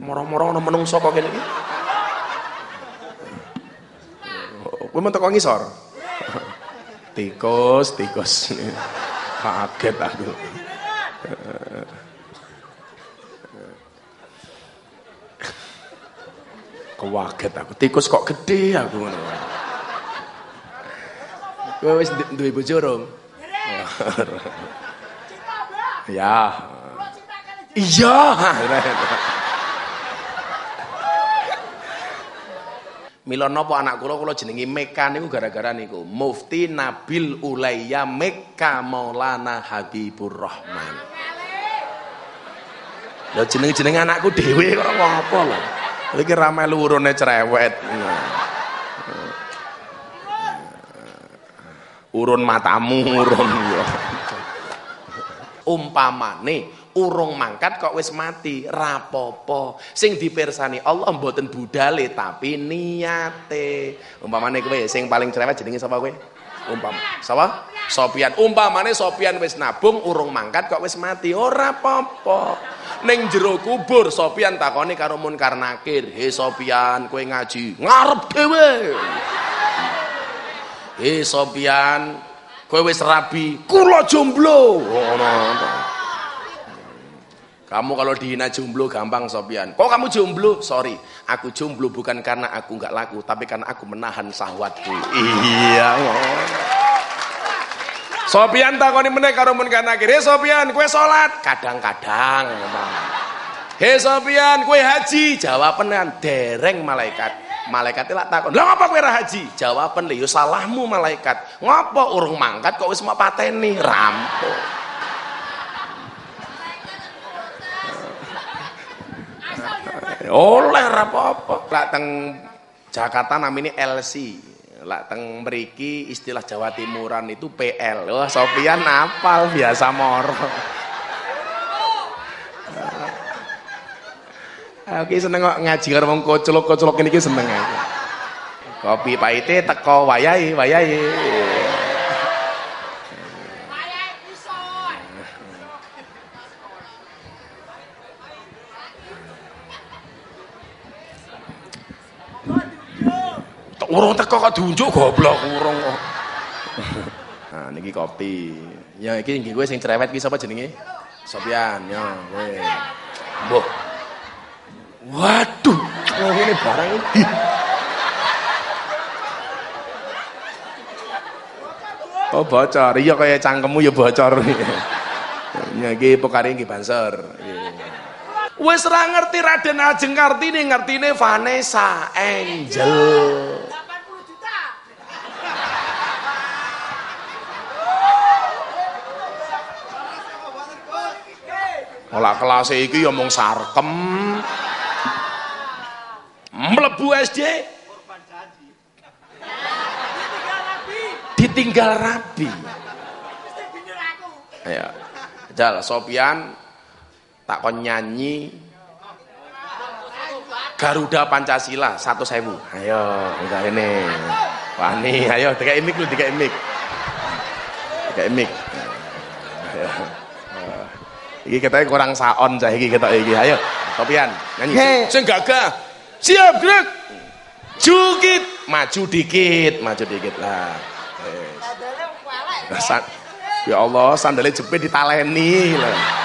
Moro-moro ana menungso kok kene iki. Kowe men teko ngisor. Tikus, tikus. Kaget aku. Kewaget aku. Tikus kok gede aku ngono. Kowe wis duwe bojo rong? Ya. Iya. Mila napa anak kula kula jenengi Meka niku gara-gara niku Mufti Nabil Ulayya Meka Maulana Habibur Rahman. Lha jeneng-jeneng anakku dhewe kok ngopo lho. Iki ra melu cerewet. Urun matamu urun. Umpamane urung mangkat kok wis mati. Rapopo. Sing dipersani Allah mboten budale tapi niate. Umpamane kowe sing paling cerewet jenenge sapa kowe? Umpam sapa? Sopian. Umpamane Sopian wis nabung urung mangkat kok wis mati. Ora apa-apa ning jero kubur Sopian takoni karo Munkar Nakir he Sopian kowe ngaji. Ngarep dhewe. He Sopian kowe wis rabi. Kula jomblo. Ngono kamu kalau dihina jomblo gampang Sopian. Kok kamu jomblo? Sorry, aku jomblo bukan karena aku nggak laku, tapi karena aku menahan sahwatku. Iya. Sopian takoni meneh karo mun kana kiri. Sopian, kue salat? Kadang-kadang. He Sopian, kue haji? Jawaban dereng malaikat. Malaikat lak takon, "Lah ngapa kowe ora haji?" Jawaban lho, ya salahmu malaikat. Ngapa urung mangkat kok wis mau pateni? Rampung. Oleh apa-apa. Lak teng Jakarta namanya LC. Lak teng mriki istilah Jawa Timuran itu PL. Wah, Sofian napal biasa moro. Oke seneng kok ngaji karo wong kocelok-kocelok ini seneng aku. Kopi pahite teko wayahe, wayahe. Urung teko kok diunjuk goblok urung kok. Nah niki kopi. Ya iki nggih kowe sing cerewet ki sapa jenenge? Sopian ya kowe. Mbah. Waduh, oh ini barang ini. Oh bocor, iya kaya cangkemmu ya bocor. Ya iki pokare nggih banser. Wis ra ngerti Raden Ajeng Kartini, ngertine Vanessa Angel. Olah kelas iki ya mung sarkem. Mlebu SD. Ditinggal rabi. Ayo. Jal Sopian tak kon nyanyi Garuda Pancasila satu sewu. Ayo, udah ini. Wani, ayo tiga imik lu, tiga imik. Tiga imik. Iki kita kurang saon iki kita iki. Ayo, Sopian nyanyi. Oke. Sing gagah. Siap, gerak. Jukit, maju dikit, maju dikit lah. San- Ya Allah, sandalnya jepit ditaleni lah.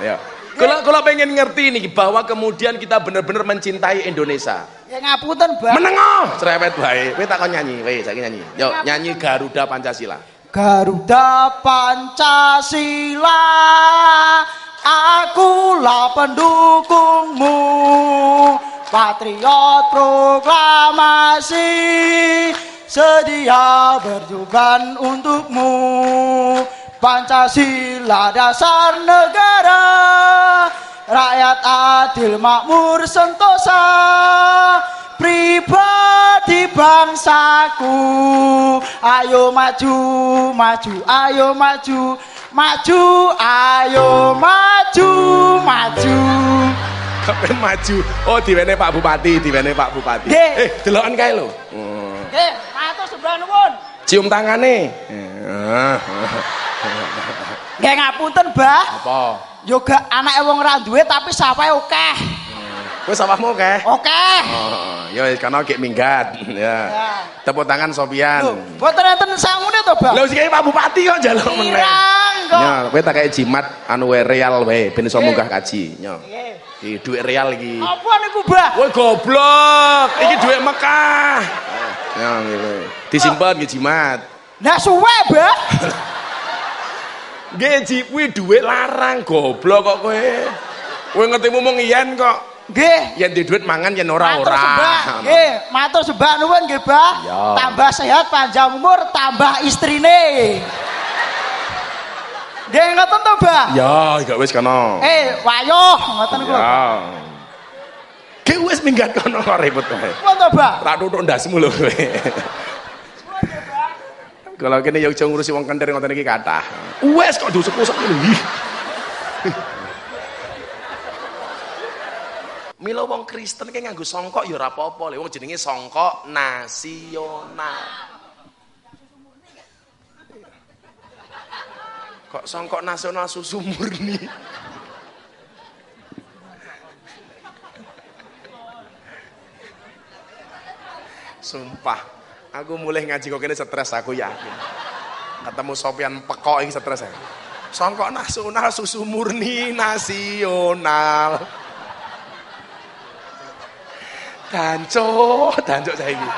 Ayo. Kalau kalau pengen ngerti nih bahwa kemudian kita benar-benar mencintai Indonesia. Ya ngapunten, Bang. Menengah, cerewet bae. Kowe takon nyanyi, kowe saiki nyanyi. Yo, nyanyi Garuda Pancasila. Garuda Pancasila Akulah pendukungmu Patriot proklamasi Sedia berjuang untukmu Pancasila dasar negara Rakyat adil makmur sentosa Pribadi bangsaku Ayo maju, maju, ayo maju Maju, ayo maju, maju Sampai maju. Oh, diwene Pak Bupati, diwene Pak Bupati. Eh, delokan kae lho. Hmm. Oke, matur sebelah nuwun Cium tangane. Nggih ngapunten, Mbah Apa? Yoga anak wong ra duwe tapi sapae akeh. Wis sawahmu oke? Oke. Oh, ya wis kana gek minggat. Ya. Ya. Tepuk tangan Sopian. Lho, mboten enten sangune to, Bang? Lho sing Pak Bupati kok njaluk meneh. Pirang kok. Ya, kowe tak kayak jimat anu real wae ben iso munggah kaji. Nyo. Nggih. Iki dhuwit real iki. Apa niku, Bah? Woi goblok, iki dhuwit Mekah. Ya ngene. Disimpen nggih jimat. Nah suwe, Bah. Nggih ji kuwi dhuwit larang goblok kok kowe. Kowe ngerti ngomong yen kok. Nggih. Yen di dhuwit mangan yen ora Matur ora. sembah. Nggih, matur sembah nuwun nggih, Bah. Ya. Tambah sehat, panjang umur, tambah istrine. Nggih ngoten to, Bah? Ya, gak wis kana. Eh, wayo ngoten niku. Ya. Ki wis minggat kono kok ribut wae. Ngoten to, Bah? Tak tutuk ndasmu lho kowe. Kalau kene yo aja ngurusi wong kentir ngoten iki kathah. Wes kok diusuk-usuk ngene. Ih. Mila wong Kristen ki nganggo songkok ya ora apa-apa. Wong jenenge songkok nasional. Kok songkok nasional susu murni. Sumpah, aku mulai ngaji kok ini stres aku yakin. Ketemu Sopian pekok ini stres ya. Songkok nasional susu murni nasional. Dancok, dancok saya ini.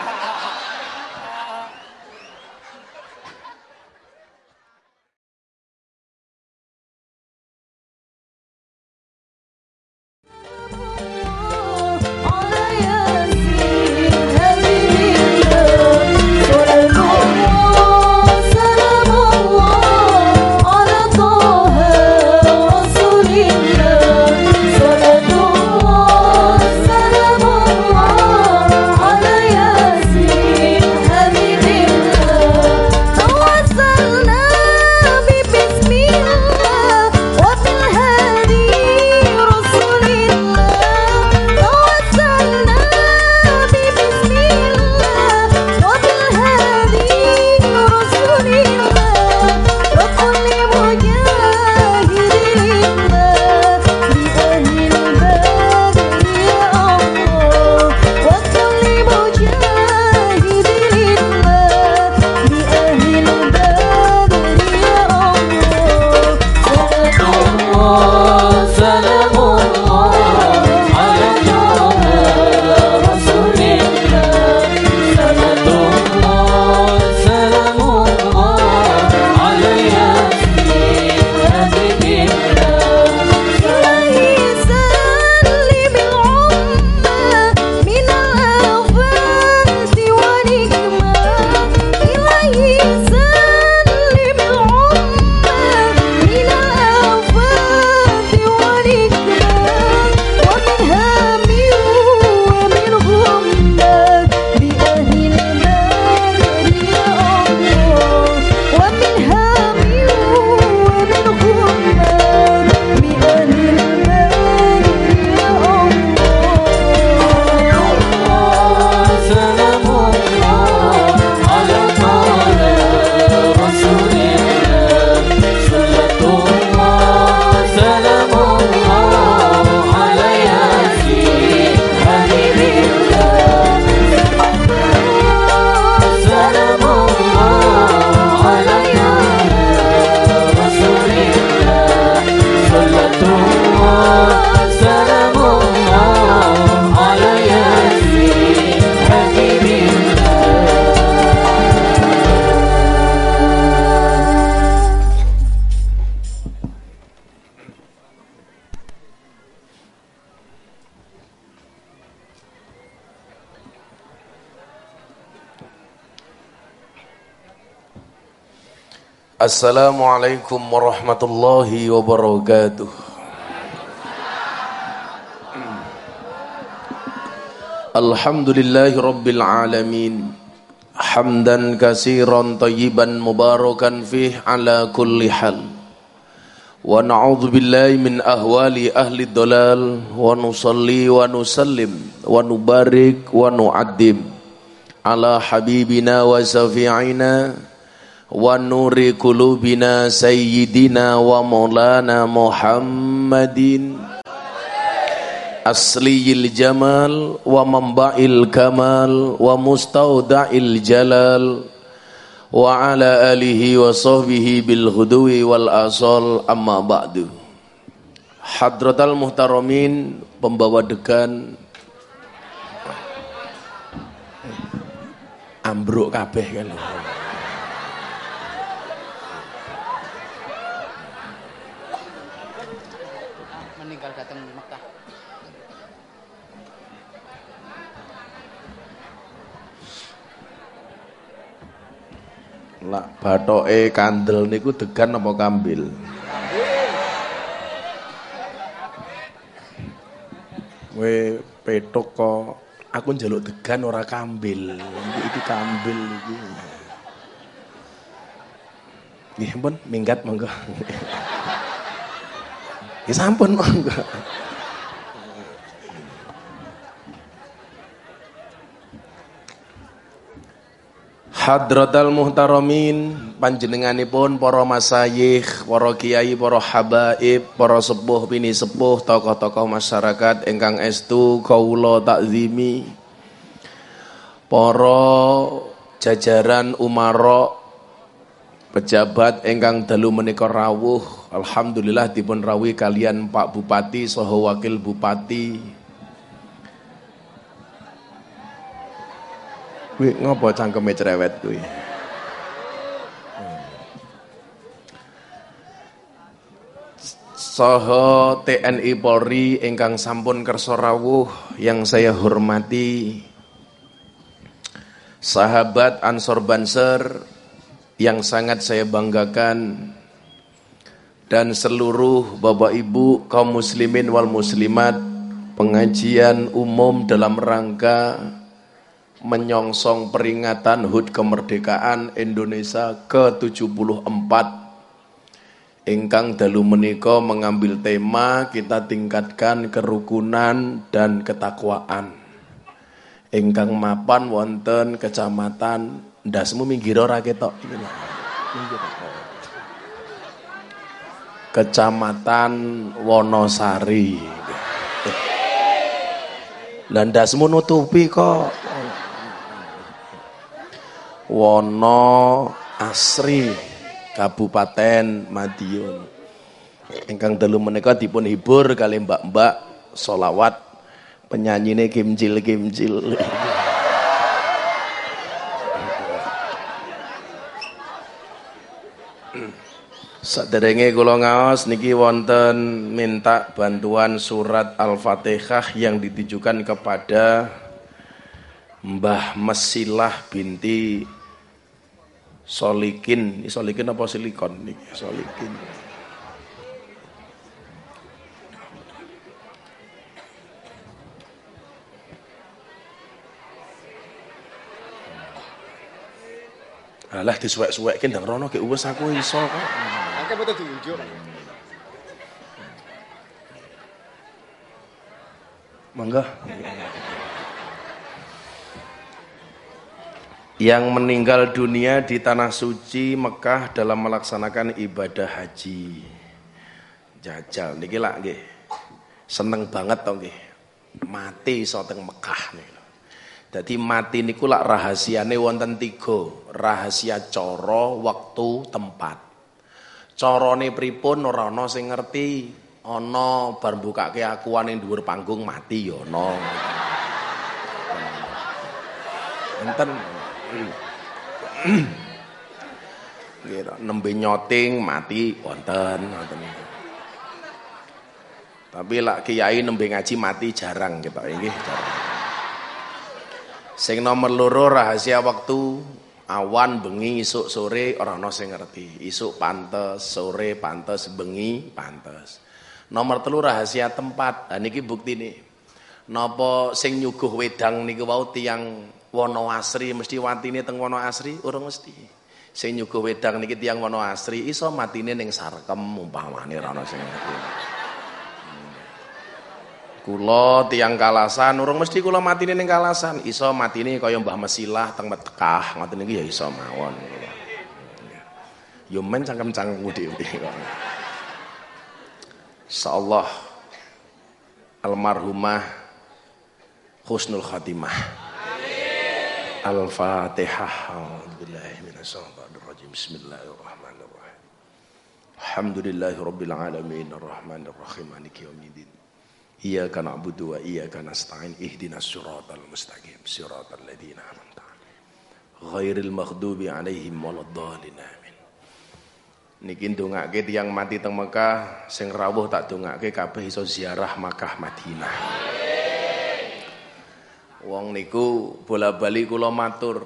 السلام عليكم ورحمة الله وبركاته. الحمد لله رب العالمين. حمدا كثيرا طيبا مباركا فيه على كل حال. ونعوذ بالله من أهوال أهل الضلال. ونصلي ونسلم ونبارك ونعدم على حبيبنا وشفيعنا jamal wa mamba'il kamal wa mustauda'il jalal. Wa ala alihi wa sahbihi bil ghudwi wal asal. Amma ba'du. Hadratal muhtaramin pembawa degan. Ambruk kabeh kan meninggal datang Mekah Lak bathoke kandel niku degan apa kambil? We petuk kok aku njaluk degan ora kambil. Iki kambil iki. Nggih pun minggat monggo. Ya sampun monggo. Hadratal muhtaramin panjenenganipun para masayikh, para kiai, para habaib, para sepuh bini sepuh, tokoh-tokoh masyarakat ingkang estu kawula takzimi. Para jajaran umara pejabat ingkang dalu menika rawuh, alhamdulillah dipun rawuhi kalian Pak Bupati saha Wakil Bupati, Kuwi ngopo cangkeme cerewet kuwi? Soho TNI Polri ingkang sampun kersa rawuh yang saya hormati sahabat Ansor Banser yang sangat saya banggakan dan seluruh Bapak Ibu kaum muslimin wal muslimat pengajian umum dalam rangka menyongsong peringatan HUT kemerdekaan Indonesia ke-74 ingkang dalu menika mengambil tema kita tingkatkan kerukunan dan ketakwaan ingkang mapan wonten kecamatan ndasmu minggir ora ketok Kecamatan Wonosari. Lah ndasmu nutupi kok. Wono Asri Kabupaten Madiun. Ingkang dalu menika dipun hibur kali mbak-mbak solawat penyanyine kimcil-kimcil. Saderenge kula ngaos niki wonten minta bantuan surat Al-Fatihah yang ditujukan kepada Mbah Mesilah binti Solikin. Solikin apa silikon niki? Solikin. Alah disuwek-suwekke ndang rono ge uwes aku iso kok. Diunjuk Mangga. Yang meninggal dunia di tanah suci Mekah dalam melaksanakan ibadah haji. Jajal niki lak nggih. Seneng banget to nggih. Mati iso teng Mekah niku. Dadi mati niku lak rahasiane wonten tiga. Rahasia cara, waktu, tempat. Carane pripun ora ana sing ngerti. Ana bar mbukake akuane dhuwur panggung mati ya ana. Enten Nggih, nembe nyoting mati wonten niku. Tapi lak kiai nembe ngaji mati jarang kita nggih jarang. Sing nomor loro rahasia waktu awan bengi isuk sore ora ana sing ngerti. Isuk pantes, sore pantes, bengi pantes. Nomor telu rahasia tempat. Nah niki buktine. Napa sing nyuguh wedang niku wau tiyang Wono Asri mesti watine teng Wono Asri urung mesti. Sing nyuguh wedang niki tiyang Wono Asri iso matine ning sarkem umpamane ora ana sing ngerti. Kula tiang kalasan urung mesti kula matine ning kalasan, iso matine kaya Mbah Mesilah teng Metkah, ngoten niku ya iso mawon kula. Yo men cangkem-cangkemmu dhewe. Insyaallah almarhumah husnul khatimah. Al-Fatihah. Bismillahirrahmanirrahim. Alhamdulillahi rabbil alamin arrahmanir rahim maliki yaumiddin. Iyyaka na'budu wa iyyaka nasta'in ihdinas siratal mustaqim siratal ladzina an'amta 'alaihim ghairil maghdubi 'alaihim waladdallin amin. Niki ndongake tiyang mati teng Mekah sing rawuh tak dongake kabeh iso ziarah Makkah Madinah. Wong niku bola-bali kula matur,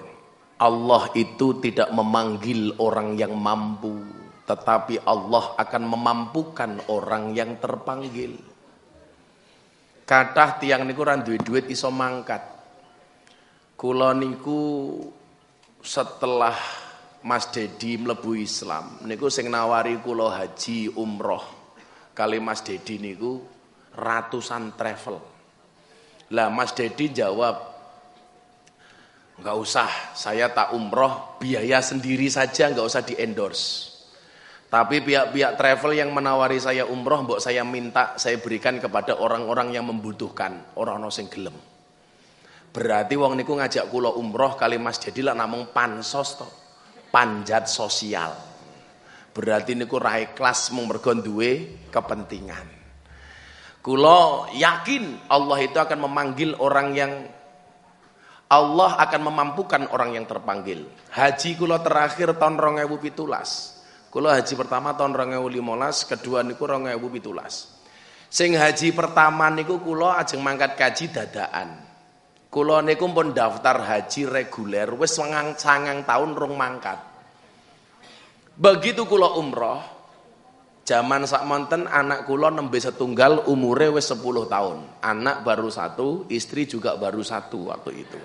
Allah itu tidak memanggil orang yang mampu, tetapi Allah akan memampukan orang yang terpanggil. Kathah tiang niku ora duwe duit iso mangkat. Kula niku setelah Mas Dedi mlebu Islam niku sing nawari kula haji umroh kali Mas Dedi niku ratusan travel. Lah Mas Dedi jawab, nggak usah, saya tak umroh, biaya sendiri saja nggak usah di endorse. Tapi pihak-pihak travel yang menawari saya umroh, mbok saya minta saya berikan kepada orang-orang yang membutuhkan, orang-orang sing gelem. Berarti wong niku ngajak kula umroh kali Mas Dedi lah namung pansos to. Panjat sosial. Berarti niku rai kelas mung mergo kepentingan. Kulo yakin Allah itu akan memanggil orang yang Allah akan memampukan orang yang terpanggil. Haji kulo terakhir tahun 2017. Kulo haji pertama tahun 2015, kedua niku 2017. Sing haji pertama niku kulo ajeng mangkat kaji dadaan. Kulo niku pun daftar haji reguler sangang, sangang tahun rong mangkat. Begitu kulo umroh, Zaman sak monten anak kula nembe setunggal umure wis 10 tahun. Anak baru satu, istri juga baru satu waktu itu.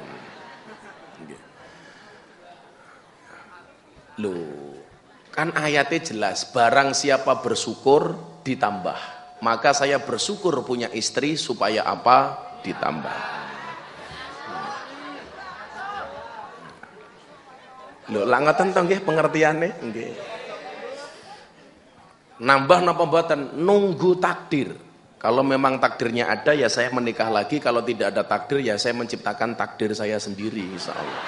Loh, kan ayatnya jelas, barang siapa bersyukur ditambah. Maka saya bersyukur punya istri supaya apa? Ditambah. Loh, lah ngoten to nggih pengertiane? Nggih. Nambah napa mboten? Nunggu takdir. Kalau memang takdirnya ada ya saya menikah lagi, kalau tidak ada takdir ya saya menciptakan takdir saya sendiri insyaallah.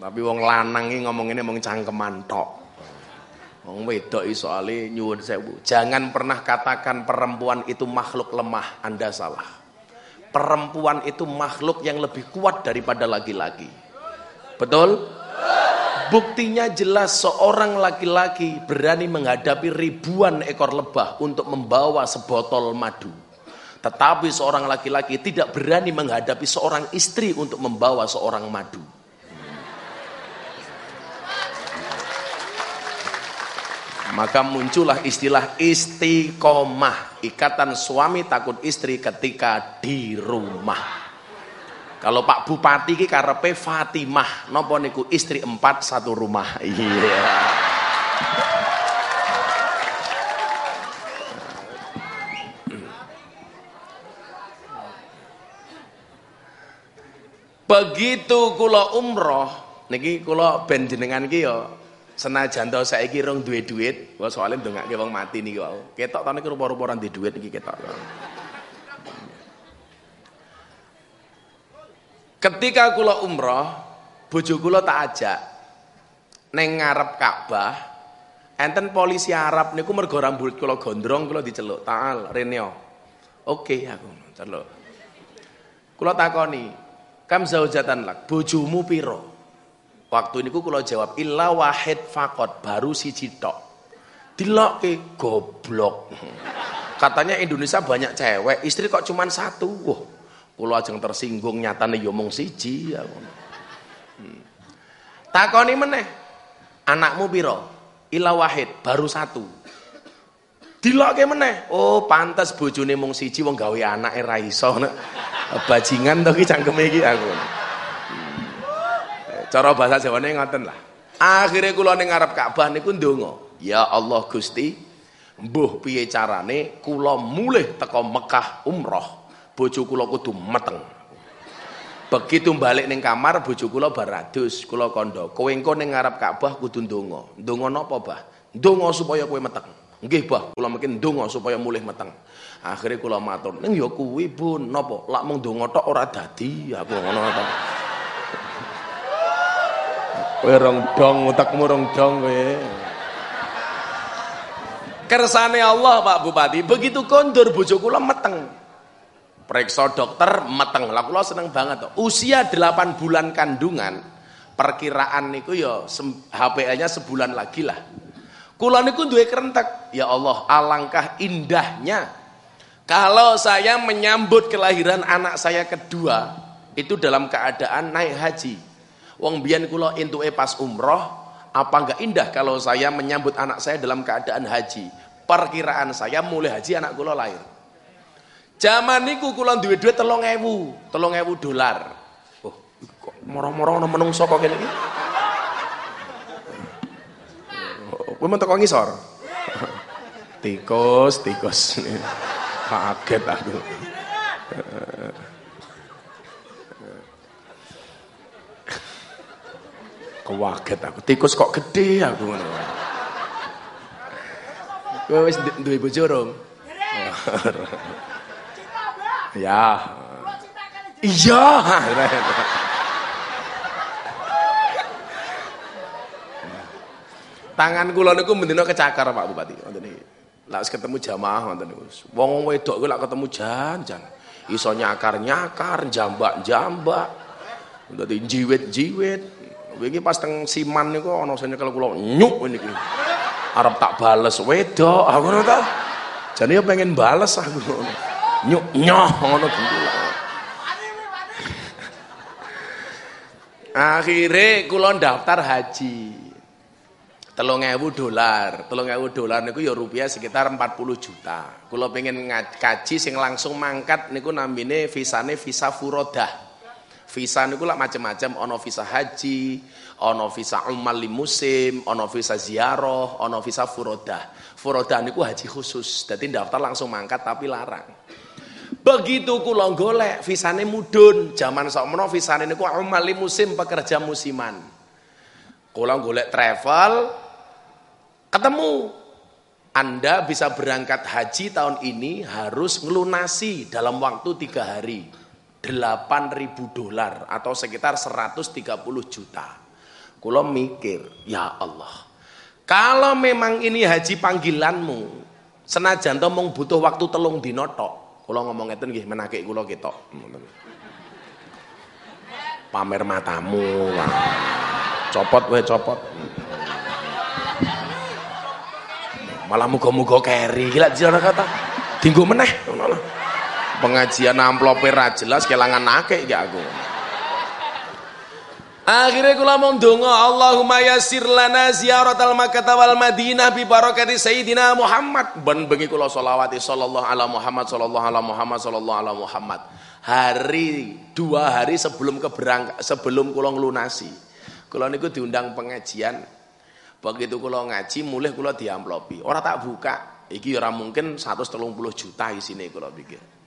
Tapi wong lanang iki ngomongine mung cangkeman tok. Wong wedok iso ale nyuwun sewu. Jangan pernah katakan perempuan itu makhluk lemah, Anda salah. Perempuan itu makhluk yang lebih kuat daripada laki-laki. Betul? Buktinya jelas seorang laki-laki berani menghadapi ribuan ekor lebah untuk membawa sebotol madu. Tetapi seorang laki-laki tidak berani menghadapi seorang istri untuk membawa seorang madu. Maka muncullah istilah istiqomah, ikatan suami takut istri ketika di rumah. Kalau Pak Bupati ki karepe Fatimah, napa niku istri empat satu rumah. Iya. Begitu kula umroh, niki kula ben jenengan iki ya senajan to saiki rong duwe duit, wah soalnya ndongake wong mati niki wau. Ketok to niki rupa-rupa ora duwe duit niki ketok. Ketika kula umroh, bojo kula tak ajak neng ngarep Ka'bah. Enten polisi Arab niku mergo rambut kula gondrong kula diceluk, "Ta'al, Renio." Oke aku celuk. Kula takoni, "Kam zaujatan lak? Bojomu piro?" Waktu niku kula jawab, "Illa wahid fakot, baru siji tok." Dilokke goblok. Katanya Indonesia banyak cewek, istri kok cuman satu. Wah, Kulo ajeng tersinggung nyatane yo mung siji ya. Hmm. Takoni meneh. Anakmu piro? Ila wahid, baru satu. Dilokke meneh. Oh, pantas bojone mung siji wong gawe anake ra iso. Bajingan to ki cangkeme iki aku. Hmm. Cara bahasa Jawane ngoten lah. Akhirnya kula ning ngarep Ka'bah niku ndonga. Ya Allah Gusti, mbuh piye carane kula mulih teko Mekah umroh bojo kula kudu meteng. Begitu balik ning kamar bojo kula baradus, kula kandha, kowe engko ning ngarep Ka'bah kudu ndonga. Ndonga napa, Bah? Ndonga supaya kowe meteng. Nggih, Bah, kula mungkin ndonga supaya mulih meteng. Akhire kula matur, "Ning ya kuwi, Bun, napa? Lak mung ndonga tok ora dadi." Aku ngono ta. Kowe rong dong, utekmu rong dong kowe. Kersane Allah, Pak Bupati, begitu kondur bojo kula meteng. Periksa dokter meteng. Lah kula seneng banget to. Usia 8 bulan kandungan, perkiraan niku ya HPL-nya sebulan lagi lah. Kula niku duwe kerentek. Ya Allah, alangkah indahnya kalau saya menyambut kelahiran anak saya kedua itu dalam keadaan naik haji. Wong biyen kula entuke pas umroh, apa enggak indah kalau saya menyambut anak saya dalam keadaan haji? Perkiraan saya mulai haji anak kula lahir. Zaman niku kula duwe duit 3000, 3000 dolar. Oh, kok moro-moro ana menungso kok kene iki? Kowe men teko ngisor. Tikus, tikus. Kaget aku. Kewaget aku. Tikus kok gede aku ngono. Kowe wis duwe bojo rong? Ya. Iya. Tangan kula niku mendina kecakar Pak Bupati ngoten iki. Lah ketemu jamaah ngoten niku. Wong wedok kuwi lak ketemu jan-jan. Iso nyakar-nyakar, jambak-jambak. Dadi jiwit-jiwit. Wingi pas teng Siman niku ana sing nyekel kula nyuk niki. Arep tak bales wedok, aku ngono ta. Jane pengen bales aku ngono. Nyuk nyoh ngono gendul. Akhirnya kula daftar haji. telung ewu dolar. Telung ewu dolar niku ya rupiah sekitar 40 juta. Kula pengen kaji sing langsung mangkat niku nambine visane visa furodah. Visa niku lah macam-macam ono visa haji ono visa ummal musim ono visa ziarah ono visa furodah. Furodah niku haji khusus. Jadi daftar langsung mangkat tapi larang begitu kula golek visane mudun zaman sakmono visane niku ummal musim pekerja musiman kula golek travel Ketemu. Anda bisa berangkat haji tahun ini harus ngelunasi dalam waktu tiga hari. 8.000 dolar atau sekitar 130 juta. Kulo mikir, ya Allah. Kalau memang ini haji panggilanmu, senajan to mung butuh waktu telung dino tok. Kula ngomong ngeten nggih menake kula ketok. Pamer matamu. Copot we copot. malah muga-muga keri gila jalan kata tinggu meneh pengajian amplope jelas kelangan nake ya aku Akhirnya kula mau donga Allahumma yassir lana ziyaratal Makkah wal Madinah bi barakati Sayyidina Muhammad. Ben bengi kula selawati sallallahu ala Muhammad sallallahu ala Muhammad sallallahu ala Muhammad. Hari dua hari sebelum keberang sebelum kula nglunasi. Kula niku diundang pengajian Begitu kula ngaji mulih kula diamplopi. Ora tak buka. Iki ora mungkin 130 juta isine kula pikir.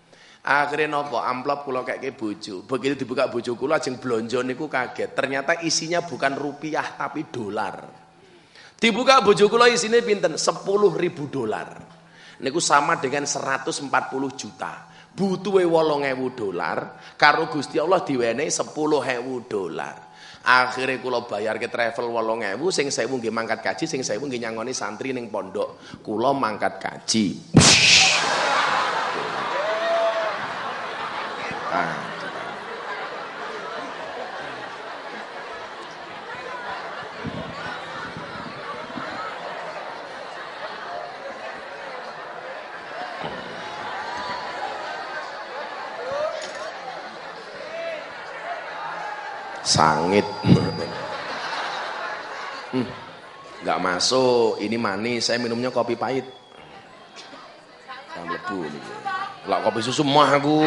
Akhirnya nopo amplop kula kayak bojo. Begitu dibuka bojo kula ajeng blonjo niku kaget. Ternyata isinya bukan rupiah tapi dolar. Dibuka bojo kula isine pinten? 10 ribu dolar. Niku sama dengan 140 juta. Butuhe 8000 dolar karo Gusti Allah diwenehi 10000 dolar. Akhirnya kula bayar ke travel wolong ewu, sing nggih mangkat kaji, sing sewu nggih nyangoni santri ning pondok. Kula mangkat kaji. Ah. sangit. Hmm, masuk. Ini manis saya minumnya kopi pahit. Lebu lah kopi susu mah aku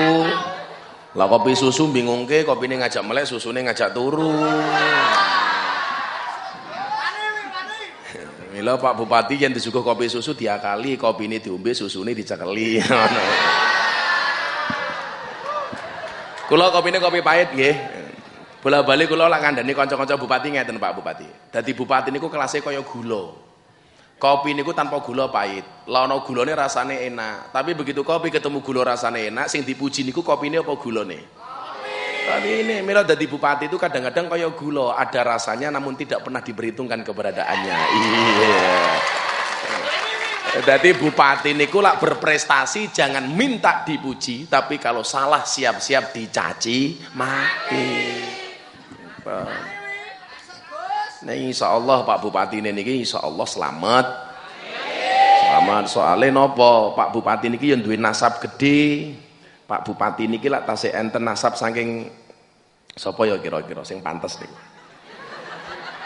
lah kopi susu bingung ke kopi ini ngajak melek susu ini ngajak turu Mila Pak Bupati yang disuguh kopi susu diakali, kopi ini diombe, susu ini dicekeli. Kula kopi ini kopi pahit nggih. Bola-bali kula lak ngandani kanca-kanca bupati ngeten Pak Bupati. Dadi bupati niku kelasnya kaya gula. Kopi niku tanpa gula pahit. Ana gulane rasane enak. Tapi begitu kopi ketemu gula rasane enak, sing dipuji niku kopine apa gulane? Tapi ini Mila dari bupati itu kadang-kadang kayak gula, ada rasanya namun tidak pernah diperhitungkan keberadaannya. Iya. Jadi bupati niku lak berprestasi jangan minta dipuji, tapi kalau salah siap-siap dicaci mati. Nah insya Allah Pak Bupati ini niki insya Allah selamat. Selamat soalnya nopo Pak Bupati niki yang duit nasab gede. Pak Bupati niki lah tasik enten nasab saking sapa ya kira-kira sing pantes niku.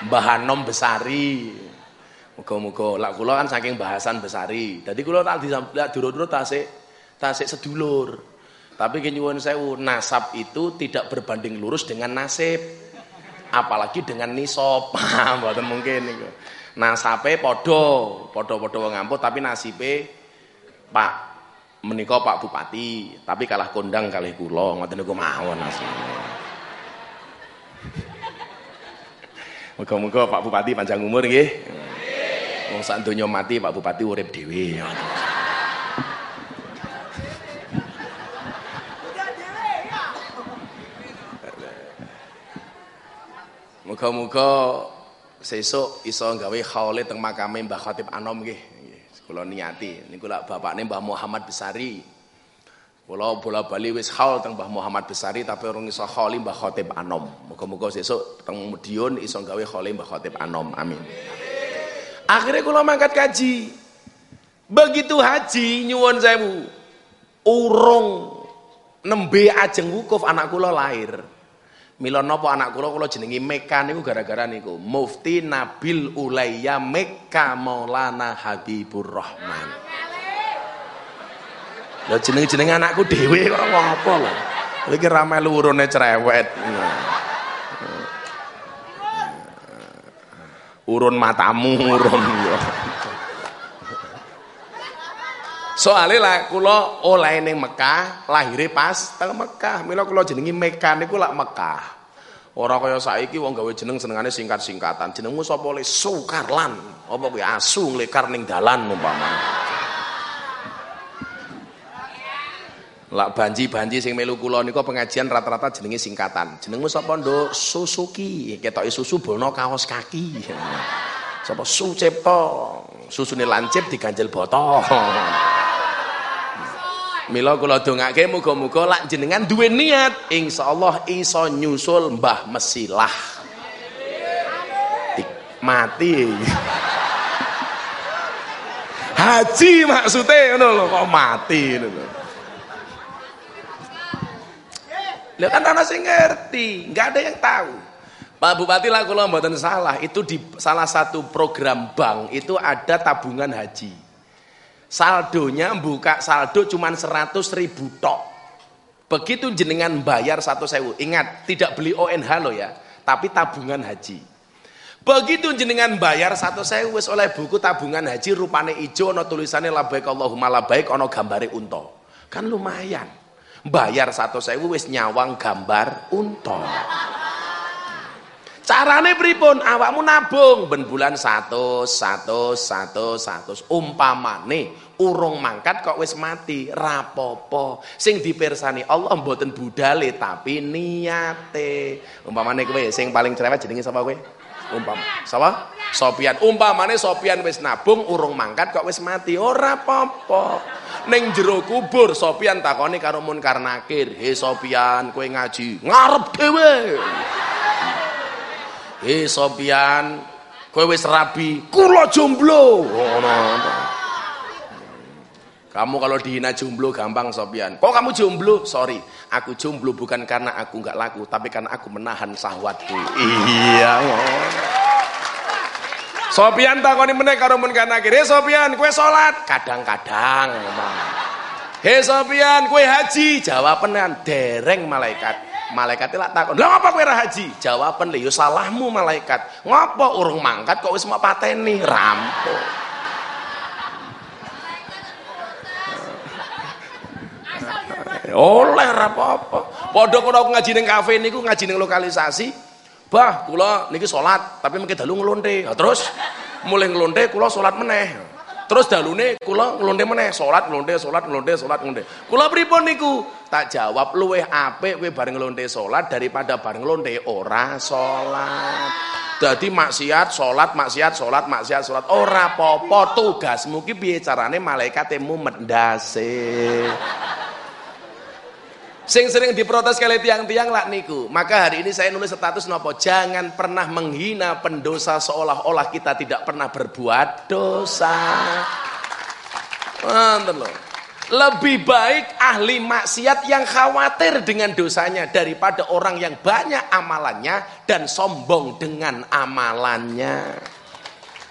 Mbah Hanom Besari. Muga-muga lak kula kan saking bahasan Besari. Dadi kula tak durut-durut tasik tasik sedulur. Tapi kenyuwun sewu, nasab itu tidak berbanding lurus dengan nasib apalagi dengan nisab mboten mungkin niku nasabe padha padha-padha wong ampun tapi nasibe Pak menika Pak Bupati tapi kalah kondang kalih kula ngoten niku mawon asline Muga-muga Pak Bupati panjang umur nggih. Wong sak donya mati Pak Bupati urip dhewe. Muga-muga sesuk iso gawe khaule teng makame Mbah Khatib Anom nggih. Kula niati niku lak bapakne Mbah Muhammad Besari. Kula bola-bali wis haul teng Mbah Muhammad Besari tapi urung iso khauli Mbah Khatib Anom. Muga-muga sesuk teng Madiun iso gawe khaule Mbah Khatib Anom. Amin. Akhirnya kula mangkat kaji. Begitu haji nyuwun sewu. Urung nembe ajeng wukuf anak kula lahir. Mila napa anak kula kula jenengi Meka niku gara-gara niku Mufti Nabil Ulayya Meka Maulana Habibur Rahman. Lha jeneng-jeneng anakku dhewe kok ngopo lho. Iki ra melu cerewet. Urun matamu urun yo. Soale lah kula oleh ning Mekah, lahire pas teng Mekah. Mila kula jenengi Mekah niku Mekah. Ora kaya saiki wong gawe jeneng senengane singkat-singkatan. Jenengmu sapa le Sukarlan. Apa kuwi asu nglekar ning dalan umpama. Lak banji-banji sing melu kula niku pengajian rata-rata jenenge singkatan. Jenengmu sapa, Nduk? Susuki. Ketoke susu bono kaos kaki. Sapa Sucepto? Susune lancip diganjel botol. Mila kula dongake muga-muga lak jenengan duwe niat insyaallah iso nyusul Mbah Mesilah. Di, mati. Haji maksudnya ngono lho kok mati ngono. Lha kan ana sing ngerti, enggak ada yang tahu. Pak Bupati lah kula mboten salah, itu di salah satu program bank itu ada tabungan haji saldonya buka saldo cuma 100 ribu tok. Begitu jenengan bayar satu sewu. Ingat tidak beli ONH lo ya tapi tabungan haji. Begitu jenengan bayar satu sewu oleh buku tabungan haji rupane ijo ono tulisannya labaik Allahumma labaik ono gambare unto kan lumayan. Bayar satu sewu wis nyawang gambar unto Carane pripun? Awakmu nabung ben bulan 100, 100, 100, 100. Umpamane urung mangkat kok wis mati, rapopo. Sing dipersani Allah mboten budale tapi niate. Umpamane kowe sing paling cerewet jenenge sapa kowe? Umpam. Sapa? Sopian. Umpamane Sopian wis nabung urung mangkat kok wis mati, ora apa-apa. Ning jero kubur Sopian takoni karo Munkar Nakir, "He Sopian, kowe ngaji ngarep dhewe." Hei Sopian, kowe wis rabi, kula jomblo. Ngono. Kamu kalau dihina jomblo gampang Sopian. Kok kamu jomblo? Sorry, aku jomblo bukan karena aku nggak laku, tapi karena aku menahan sahwatku. Iya, Sopian takoni meneh karo mun kana kiri, Sopian, kowe salat? Kadang-kadang, Hei Sopian, kowe haji? Jawaban dereng malaikat. Malaikat lak takon, "Lah ngapa kowe haji?" Jawaban le, "Ya salahmu malaikat. Ngapa urung mangkat kok wis mau pateni?" Rampung. Oleh ora apa-apa. Padha ngaji ning kafe niku ngaji ning lokalisasi. Bah, kula niki salat, tapi mengke dalu nglonte. terus mulai ngelonde kula salat meneh terus dalune kula ngelonde meneh salat ngelonde salat ngelonde salat ngelonde kula pripun niku tak jawab luweh apik kowe bareng ngelonde salat daripada bareng ngelonde ora salat Dadi maksiat, salat, maksiat, salat, maksiat, salat. Ora apa-apa tugasmu ki piye carane malaikatmu mendase. Sing sering diprotes kali tiang-tiang lak niku. Maka hari ini saya nulis status nopo, jangan pernah menghina pendosa seolah-olah kita tidak pernah berbuat dosa. Manten loh. Lebih baik ahli maksiat yang khawatir dengan dosanya daripada orang yang banyak amalannya dan sombong dengan amalannya.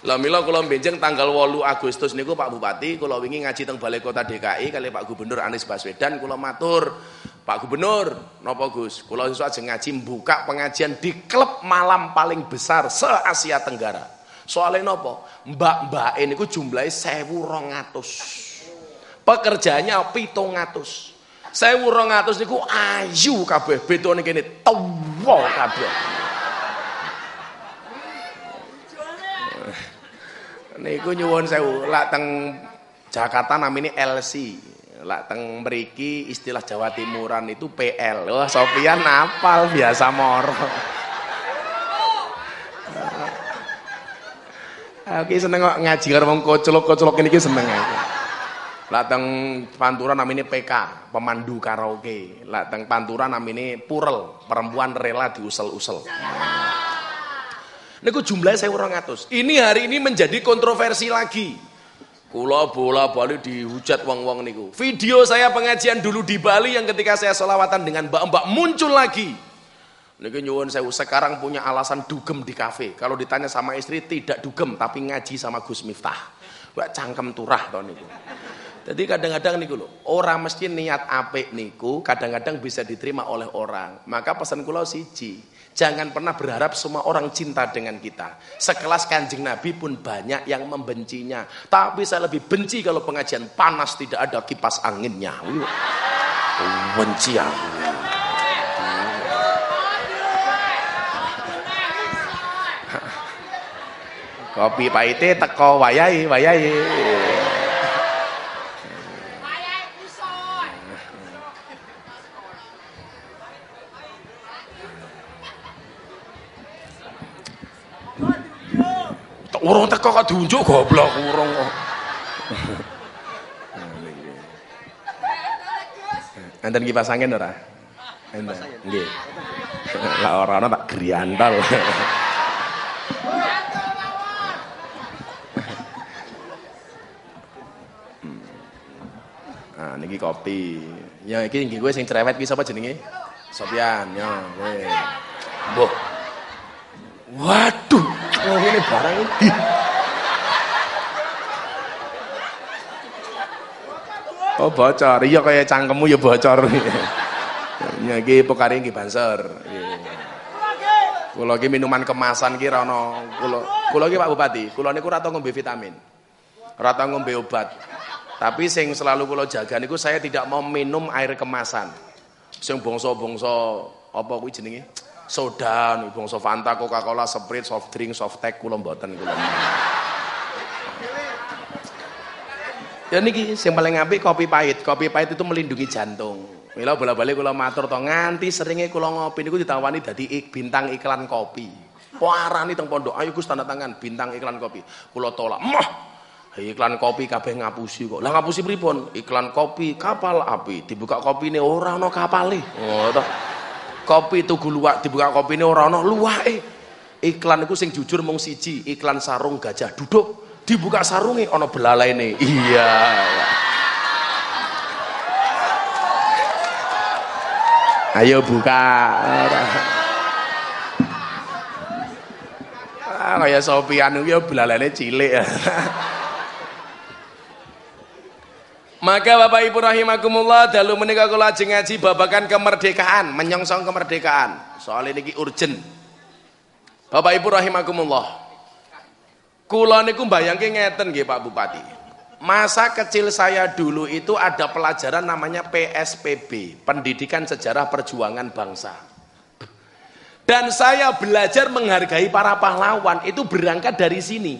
Lah mila kula benjeng tanggal 8 Agustus niku Pak Bupati kula wingi ngaji teng Balai Kota DKI kali Pak Gubernur Anies Baswedan kula matur Pak Gubernur napa Gus? Kula sesuk ajeng ngaji buka pengajian di klub malam paling besar se Asia Tenggara. Soalnya napa? Mbak-mbak ini ku jumlahnya 1200 pekerjaannya pitung atus. Saya wurong atus niku ayu kabeh. Betone kene tuwa kabeh. Niku nyuwun sewu. Lak teng Jakarta namanya LC lak teng mriki istilah Jawa Timuran itu PL wah Sofian napal biasa moro Oke seneng kok ngaji karo wong kocelok-kocelok ini seneng aku. Lateng pantura namanya PK, pemandu karaoke. Lateng pantura namanya Purel, perempuan rela diusel-usel. Niku jumlahnya saya orang atus. Ini hari ini menjadi kontroversi lagi. Kula bola Bali dihujat wong-wong niku. Video saya pengajian dulu di Bali yang ketika saya selawatan dengan mbak-mbak muncul lagi. Niku nyuwun saya sekarang punya alasan dugem di kafe. Kalau ditanya sama istri tidak dugem tapi ngaji sama Gus Miftah. Wah cangkem turah to niku. Jadi kadang-kadang niku lho, orang mesti niat apik niku kadang-kadang bisa diterima oleh orang. Maka pesan kula siji, jangan pernah berharap semua orang cinta dengan kita. Sekelas Kanjeng Nabi pun banyak yang membencinya. Tapi saya lebih benci kalau pengajian panas tidak ada kipas anginnya. Benci aku. Kopi pahite teko wayai wayai. Urung teko kok diunjuk goblok urung kok. Enten kipas angin ora? Enten. Nggih. Lah ora ana tak griantal. Nah, niki kopi. Ya iki nggih kowe sing cerewet ki sapa jenenge? Sopian, ya kowe. Mbok. Waduh. Oh ini barang ini. Oh bocor, iya kayak cangkemmu ya bocor. Ya iki pokare iki banser. Kula iki minuman kemasan ki ra ono kula kula iki Pak Bupati, kula niku ora ngombe vitamin. Ora ngombe obat. Tapi sing selalu kula jaga niku saya tidak mau minum air kemasan. Sing bangsa-bangsa apa kuwi jenenge? Soda bangsa Fanta, Coca-Cola, Sprite, soft drink, soft tech kula mboten kula. Ya niki sing paling apik kopi pahit. Kopi pahit itu melindungi jantung. Mila bola-balik kula matur to nganti seringe kula ngopi niku ditawani dadi ik, bintang iklan kopi. Parani teng pondok, ayo Gus tanda tangan bintang iklan kopi. Kula tolak. Mah, iklan kopi kabeh ngapusi kok. Lah ngapusi pripun? Iklan kopi kapal api. Dibuka kopine ora ana kapale. Oh, kopi tugu luwak dibuka kopi ini orang ono luwake. Iklan itu sing jujur mung siji iklan sarung gajah duduk. Dibuka sarungnya ono ini iya. Ayo buka. Ah, kayak Sofian itu ya belalainya cilik Maka Bapak Ibu rahimakumullah dalu menika kula ajeng ngaji babakan kemerdekaan, menyongsong kemerdekaan. Soal ini urgent. Bapak Ibu rahimakumullah. Kula niku mbayangke ngeten nggih Pak Bupati. Masa kecil saya dulu itu ada pelajaran namanya PSPB, Pendidikan Sejarah Perjuangan Bangsa. Dan saya belajar menghargai para pahlawan itu berangkat dari sini.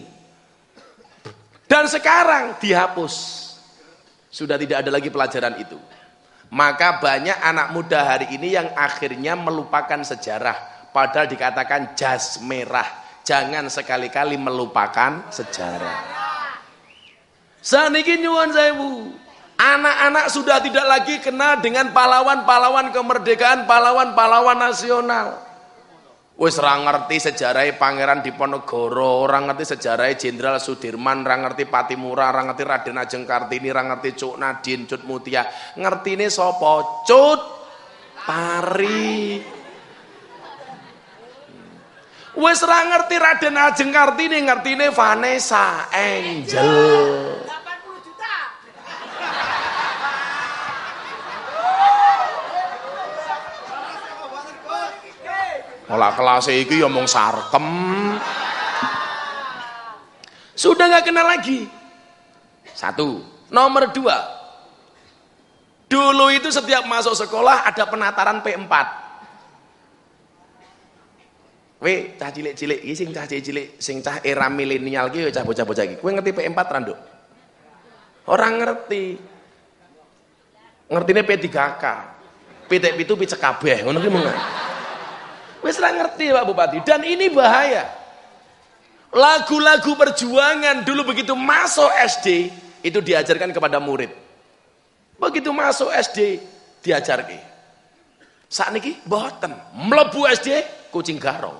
Dan sekarang dihapus. Sudah tidak ada lagi pelajaran itu. Maka banyak anak muda hari ini yang akhirnya melupakan sejarah. Padahal dikatakan jas merah. Jangan sekali-kali melupakan sejarah. Saniki nyuwun sewu. Anak-anak sudah tidak lagi kenal dengan pahlawan-pahlawan kemerdekaan, pahlawan-pahlawan nasional. Wis ora ngerti sejarah Pangeran Diponegoro, orang ngerti sejarah Jenderal Sudirman, ora ngerti Patimura, ora ngerti Raden Ajeng Kartini, ora ngerti Cuk Nadin, Cut Mutia. Ngertine sapa? Cut Pari. Wis ora ngerti Raden Ajeng Kartini, ngertine Vanessa Angel. Olah kelas iki ya mung sarkem. Sudah nggak kenal lagi. Satu. Nomor dua. Dulu itu setiap masuk sekolah ada penataran P4. Weh, cah cilik-cilik iki sing cah cilik sing cah era milenial ki ya cah bocah-bocah iki. Kowe ngerti P4 ra, Nduk? Orang ngerti. Ngertine P3K. Pitik pitu picek kabeh, ngono ki mung. Wis ngerti Pak Bupati dan ini bahaya. Lagu-lagu perjuangan dulu begitu masuk SD itu diajarkan kepada murid. Begitu masuk SD diajarkan. Saat ini boten melebu SD kucing garong.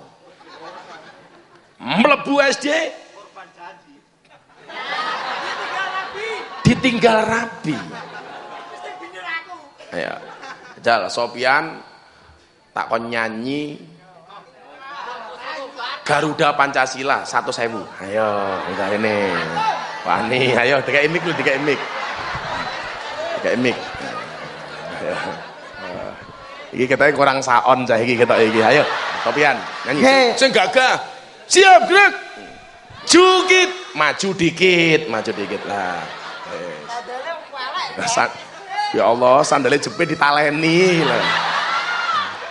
Melebu SD ditinggal rabi. Ya. Jal Sopian tak kon nyanyi Garuda Pancasila satu sewu ayo udah ini wani ayo tiga imik lu tiga imik tiga imik ayo. Iki kita kurang saon cah iki kita iki. Ayo, Sopian nyanyi. He. Sing gagah. Siap, gerak. Jukit, maju dikit, maju dikit lah. Eh. Sa- Ya Allah, sandalnya jepit ditaleni lah.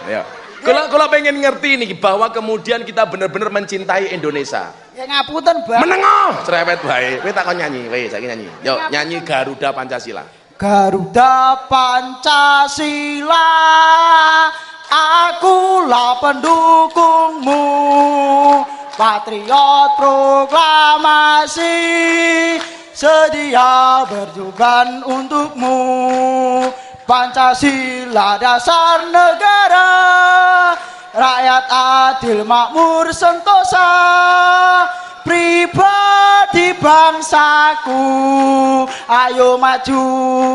Ayo. Kalau kalau pengen ngerti nih bahwa kemudian kita benar-benar mencintai Indonesia. Ya ngapunten, Bang. Menengah, cerewet baik. Kowe takon nyanyi, kowe saiki nyanyi. Yo, nyanyi Garuda Pancasila. Garuda Pancasila Akulah pendukungmu Patriot proklamasi Sedia berjuang untukmu Pancasila dasar negara Rakyat adil makmur sentosa Pribadi bangsaku Ayo maju,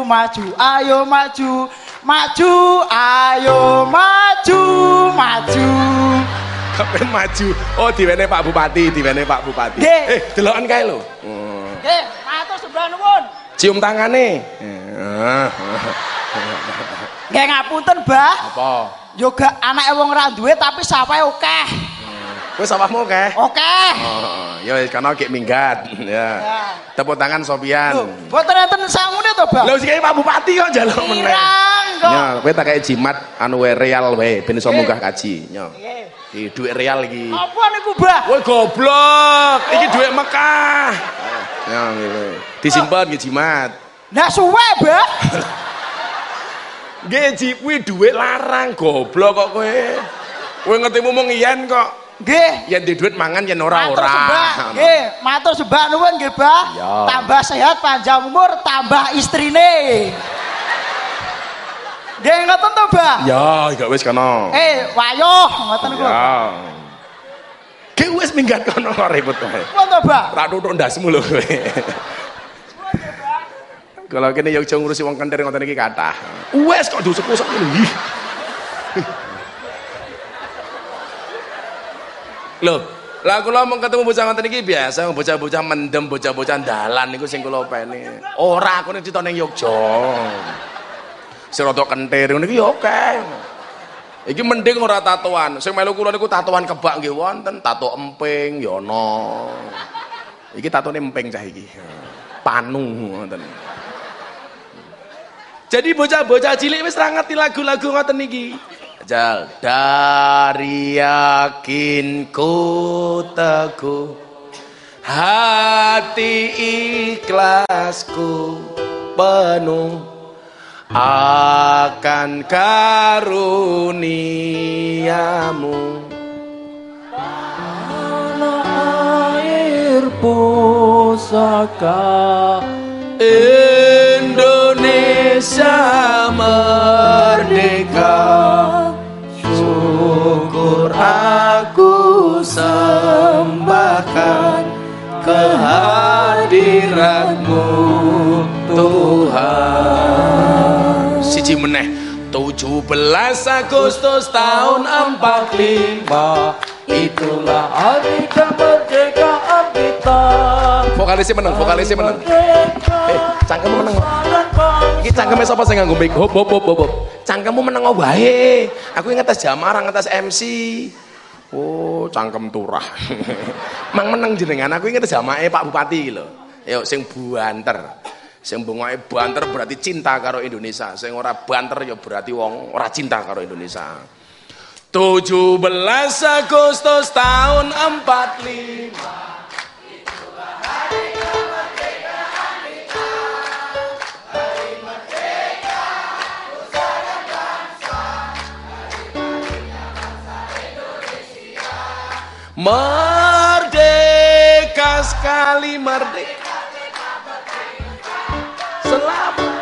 maju, ayo maju Maju, ayo maju, maju Kapan maju? Oh, diwene Pak Bupati, diwene Pak Bupati. Eh, delokan kae lho. Oke, matur sebelah nuwun Cium tangane. Eh, Nggih ngapunten, Bah Apa? Yoga anake wong ra duwe tapi sawahe akeh. Kowe sawahmu kae? Oke. Oh, ya wis kana gek minggat. Ya. Ya. Tepuk tangan Sopian. Lho, boten enten sangune to, Bah? Lho sik Pak Bupati kok njaluk meneh. Pirang kok. Ya, kowe tak kayak jimat anu wae real wae ben iso munggah kaji. Nggih. Iki dhuwit real iki. Apa niku, Bah? Woi goblok, iki dhuwit Mekah. Ya ngene. Disimpen nggih jimat. Nah suwe, Bah. Nggih ji kuwi dhuwit larang goblok kok kowe. Kowe ngerti ngomong yen kok. Nggih. Yen di dhuwit mangan yen ora Matur ora. sembah. Nggih, matur sembah nuwun nggih, Bah. Ya. Tambah sehat, panjang umur, tambah istrine. Nggih ngoten to, Bah? Ya, gak wis kana. Eh, wayuh ngoten niku. Ya. Ki wis minggat kono kok ribut kae. Ngoten to, Bah? Ra tutuk ndasmu lho kowe. Kalau kene yo aja ngurusi wong kentir ngoten iki kathah. Wes kok dusuk-usuk ngono. Ih. Loh, lah kula mau ketemu bocah ngoten iki biasa bocah-bocah mendem, bocah-bocah dalan niku sing kula pene. Ora aku nek ning Yogya. Sing rada kentir ngono iki yo akeh. Iki mending ora tatoan. Sing melu kula niku tatoan kebak nggih wonten, tato emping ya ana. Iki tatone emping cah iki. Panu ngoten. Jadi bocah-bocah cilik wis ra ngerti lagu-lagu ngoten iki. Jal dari yakinku teguh hati ikhlasku penuh akan karuniamu air pusaka Indonesia merdeka. Syukur aku sembahkan kehadiratmu Tuhan. Siji meneh 17 Agustus tahun 45 itulah hari kemerdekaan kita. Vokalisnya menang vokalisnya menang. Eh cangkemmu menang Iki cangkeme sapa sing nganggo mic? Hop hop hop hop. Cangkemmu meneng wae. Aku ngetes jamar ngetes MC. Oh, cangkem turah. Mang meneng jenengan aku ngetes jamake Pak Bupati iki lho. Yo sing banter. Sing bungae banter berarti cinta karo Indonesia. Sing ora banter ya berarti wong ora cinta karo Indonesia. 17 Agustus tahun 45 Merdeka sekali merdeka. Selamat.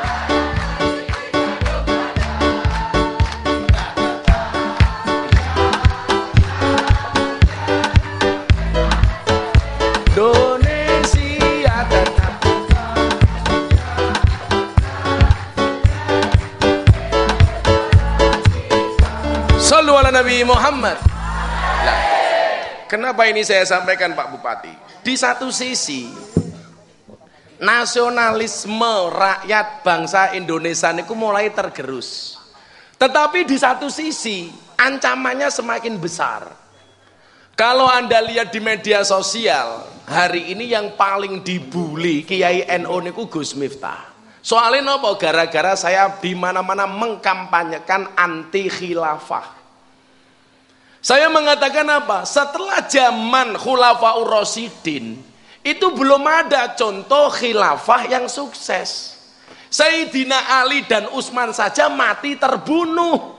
Muhammad. Kenapa ini saya sampaikan Pak Bupati? Di satu sisi nasionalisme rakyat bangsa Indonesia ini mulai tergerus. Tetapi di satu sisi ancamannya semakin besar. Kalau Anda lihat di media sosial, hari ini yang paling dibully Kiai NU niku Gus Miftah. Soalnya nopo gara-gara saya di mana-mana mengkampanyekan anti khilafah. Saya mengatakan apa? Setelah zaman Khulafaur Rasyidin, itu belum ada contoh khilafah yang sukses. Sayyidina Ali dan Utsman saja mati terbunuh.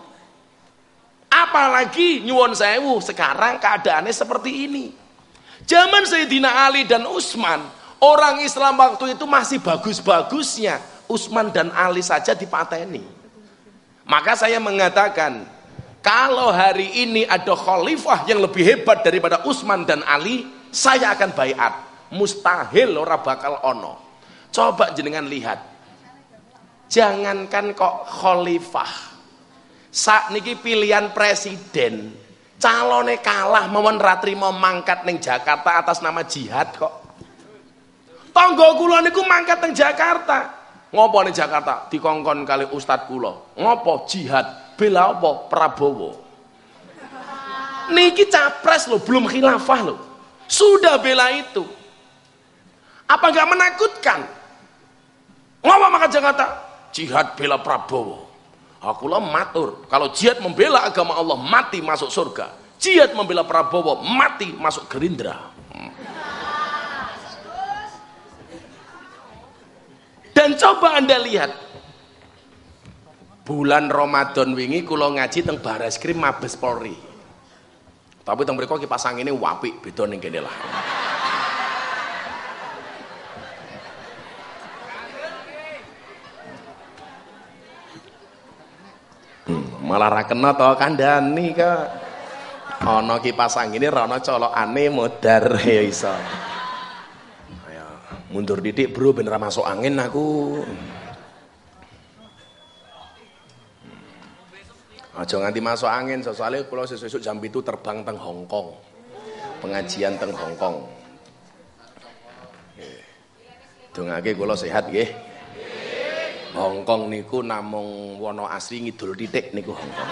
Apalagi nyuwun sewu sekarang keadaannya seperti ini. Zaman Sayyidina Ali dan Utsman, orang Islam waktu itu masih bagus-bagusnya. Utsman dan Ali saja dipateni. Maka saya mengatakan, kalau hari ini ada khalifah yang lebih hebat daripada Utsman dan Ali, saya akan bayat. Mustahil ora bakal ono. Coba jenengan lihat. Jangankan kok khalifah. Saat niki pilihan presiden, calonnya kalah mawon ratri mau mangkat neng Jakarta atas nama jihad kok. Tonggo kula niku mangkat neng Jakarta. Ngopo ning Jakarta dikongkon kali ustad kula. Ngopo jihad? Bela apa? Prabowo. Niki capres loh, belum khilafah loh. Sudah bela itu. Apa nggak menakutkan? Ngopo maka Jakarta? Jihad bela Prabowo. Aku lah matur. Kalau jihad membela agama Allah mati masuk surga. Jihad membela Prabowo mati masuk Gerindra. Dan coba Anda lihat. Bulan Ramadan wingi kula ngaji teng Bareskrim Mabes Polri. Tapi teng mriku angine wapi beda ning kene lah. Hmm, malah ra kena to kandhani ka. Ana kipas angine ra ana colokane modar ya iso. Ayo, mundur didik bro ben masuk angin aku. Aja nganti masuk angin, soalnya kalau sesuk jam itu terbang teng Hong Kong. Pengajian teng Hong Kong. Dongake kula sehat nggih. Hong Kong niku namung wana asri ngidul titik niku Hong Kong.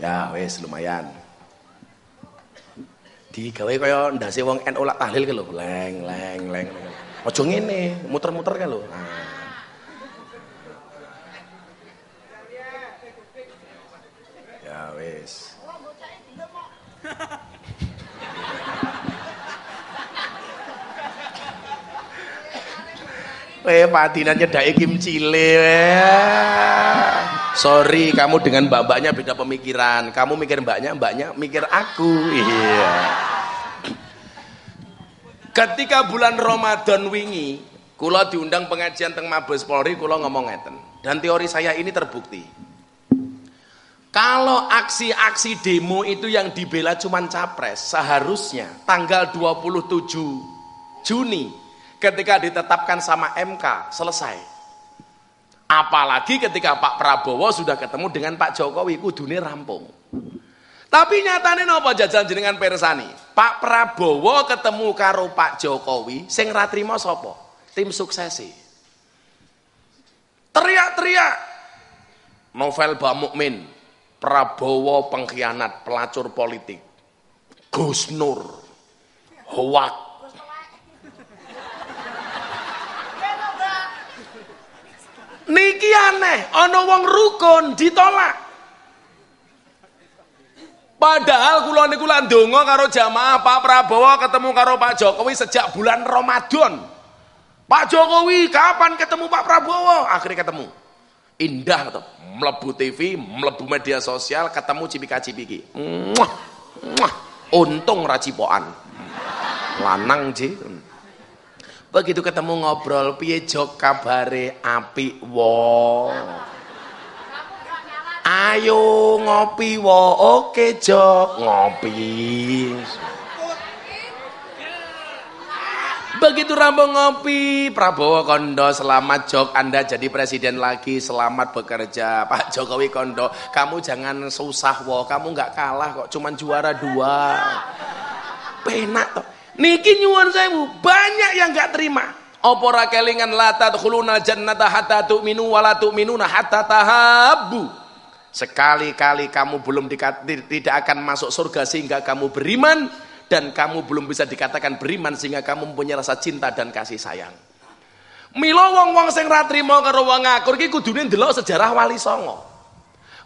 Ya wis lumayan. Digawe kaya ndase wong NU lak tahlil ki lho, leng leng leng. Ojo ngene, muter-muter kan lho. Ya wis. Weh, padinan nyedai Kim Cile. Eh. Sorry, kamu dengan mbak-mbaknya beda pemikiran. Kamu mikir mbaknya, mbaknya mikir aku. Iya. Ketika bulan Ramadan wingi, kula diundang pengajian teng Mabes Polri, kula ngomong ngeten. Dan teori saya ini terbukti. Kalau aksi-aksi demo itu yang dibela cuman capres, seharusnya tanggal 27 Juni ketika ditetapkan sama MK selesai. Apalagi ketika Pak Prabowo sudah ketemu dengan Pak Jokowi, kudune rampung. Tapi nyatane napa jajan jenengan persani? Pak Prabowo ketemu karo Pak Jokowi, sing ra trima sapa? Tim suksesi. Teriak-teriak. Novel Bamukmin, Prabowo pengkhianat, pelacur politik. Gus Nur, hoak. Niki aneh, ana wong rukun ditolak. Padahal kula niku lan donga karo jamaah Pak Prabowo ketemu karo Pak Jokowi sejak bulan Ramadan. Pak Jokowi kapan ketemu Pak Prabowo? Akhirnya ketemu. Indah tuh, mlebu TV, mlebu media sosial, ketemu cipika-cipiki. Muah, muah. Untung racipoan. Lanang ji. Begitu ketemu ngobrol, piye jok kabare apik wo. Ayo ngopi wo, oke jok ngopi. Begitu Rambung ngopi, Prabowo Kondo selamat jok Anda jadi presiden lagi, selamat bekerja. Pak Jokowi Kondo, kamu jangan susah wo, kamu nggak kalah kok, cuman juara dua. Penak toh. Niki nyuwun sewu, banyak yang nggak terima. Apa ra kelingan la tadkhuluna jannata hatta tu'minu wa tu'minuna hatta. Sekali-kali kamu belum tidak akan masuk surga sehingga kamu beriman dan kamu belum bisa dikatakan beriman sehingga kamu mempunyai rasa cinta dan kasih sayang. Milo wong-wong sing ra trima karo wong ngakur iki kudune ndelok sejarah Wali Songo.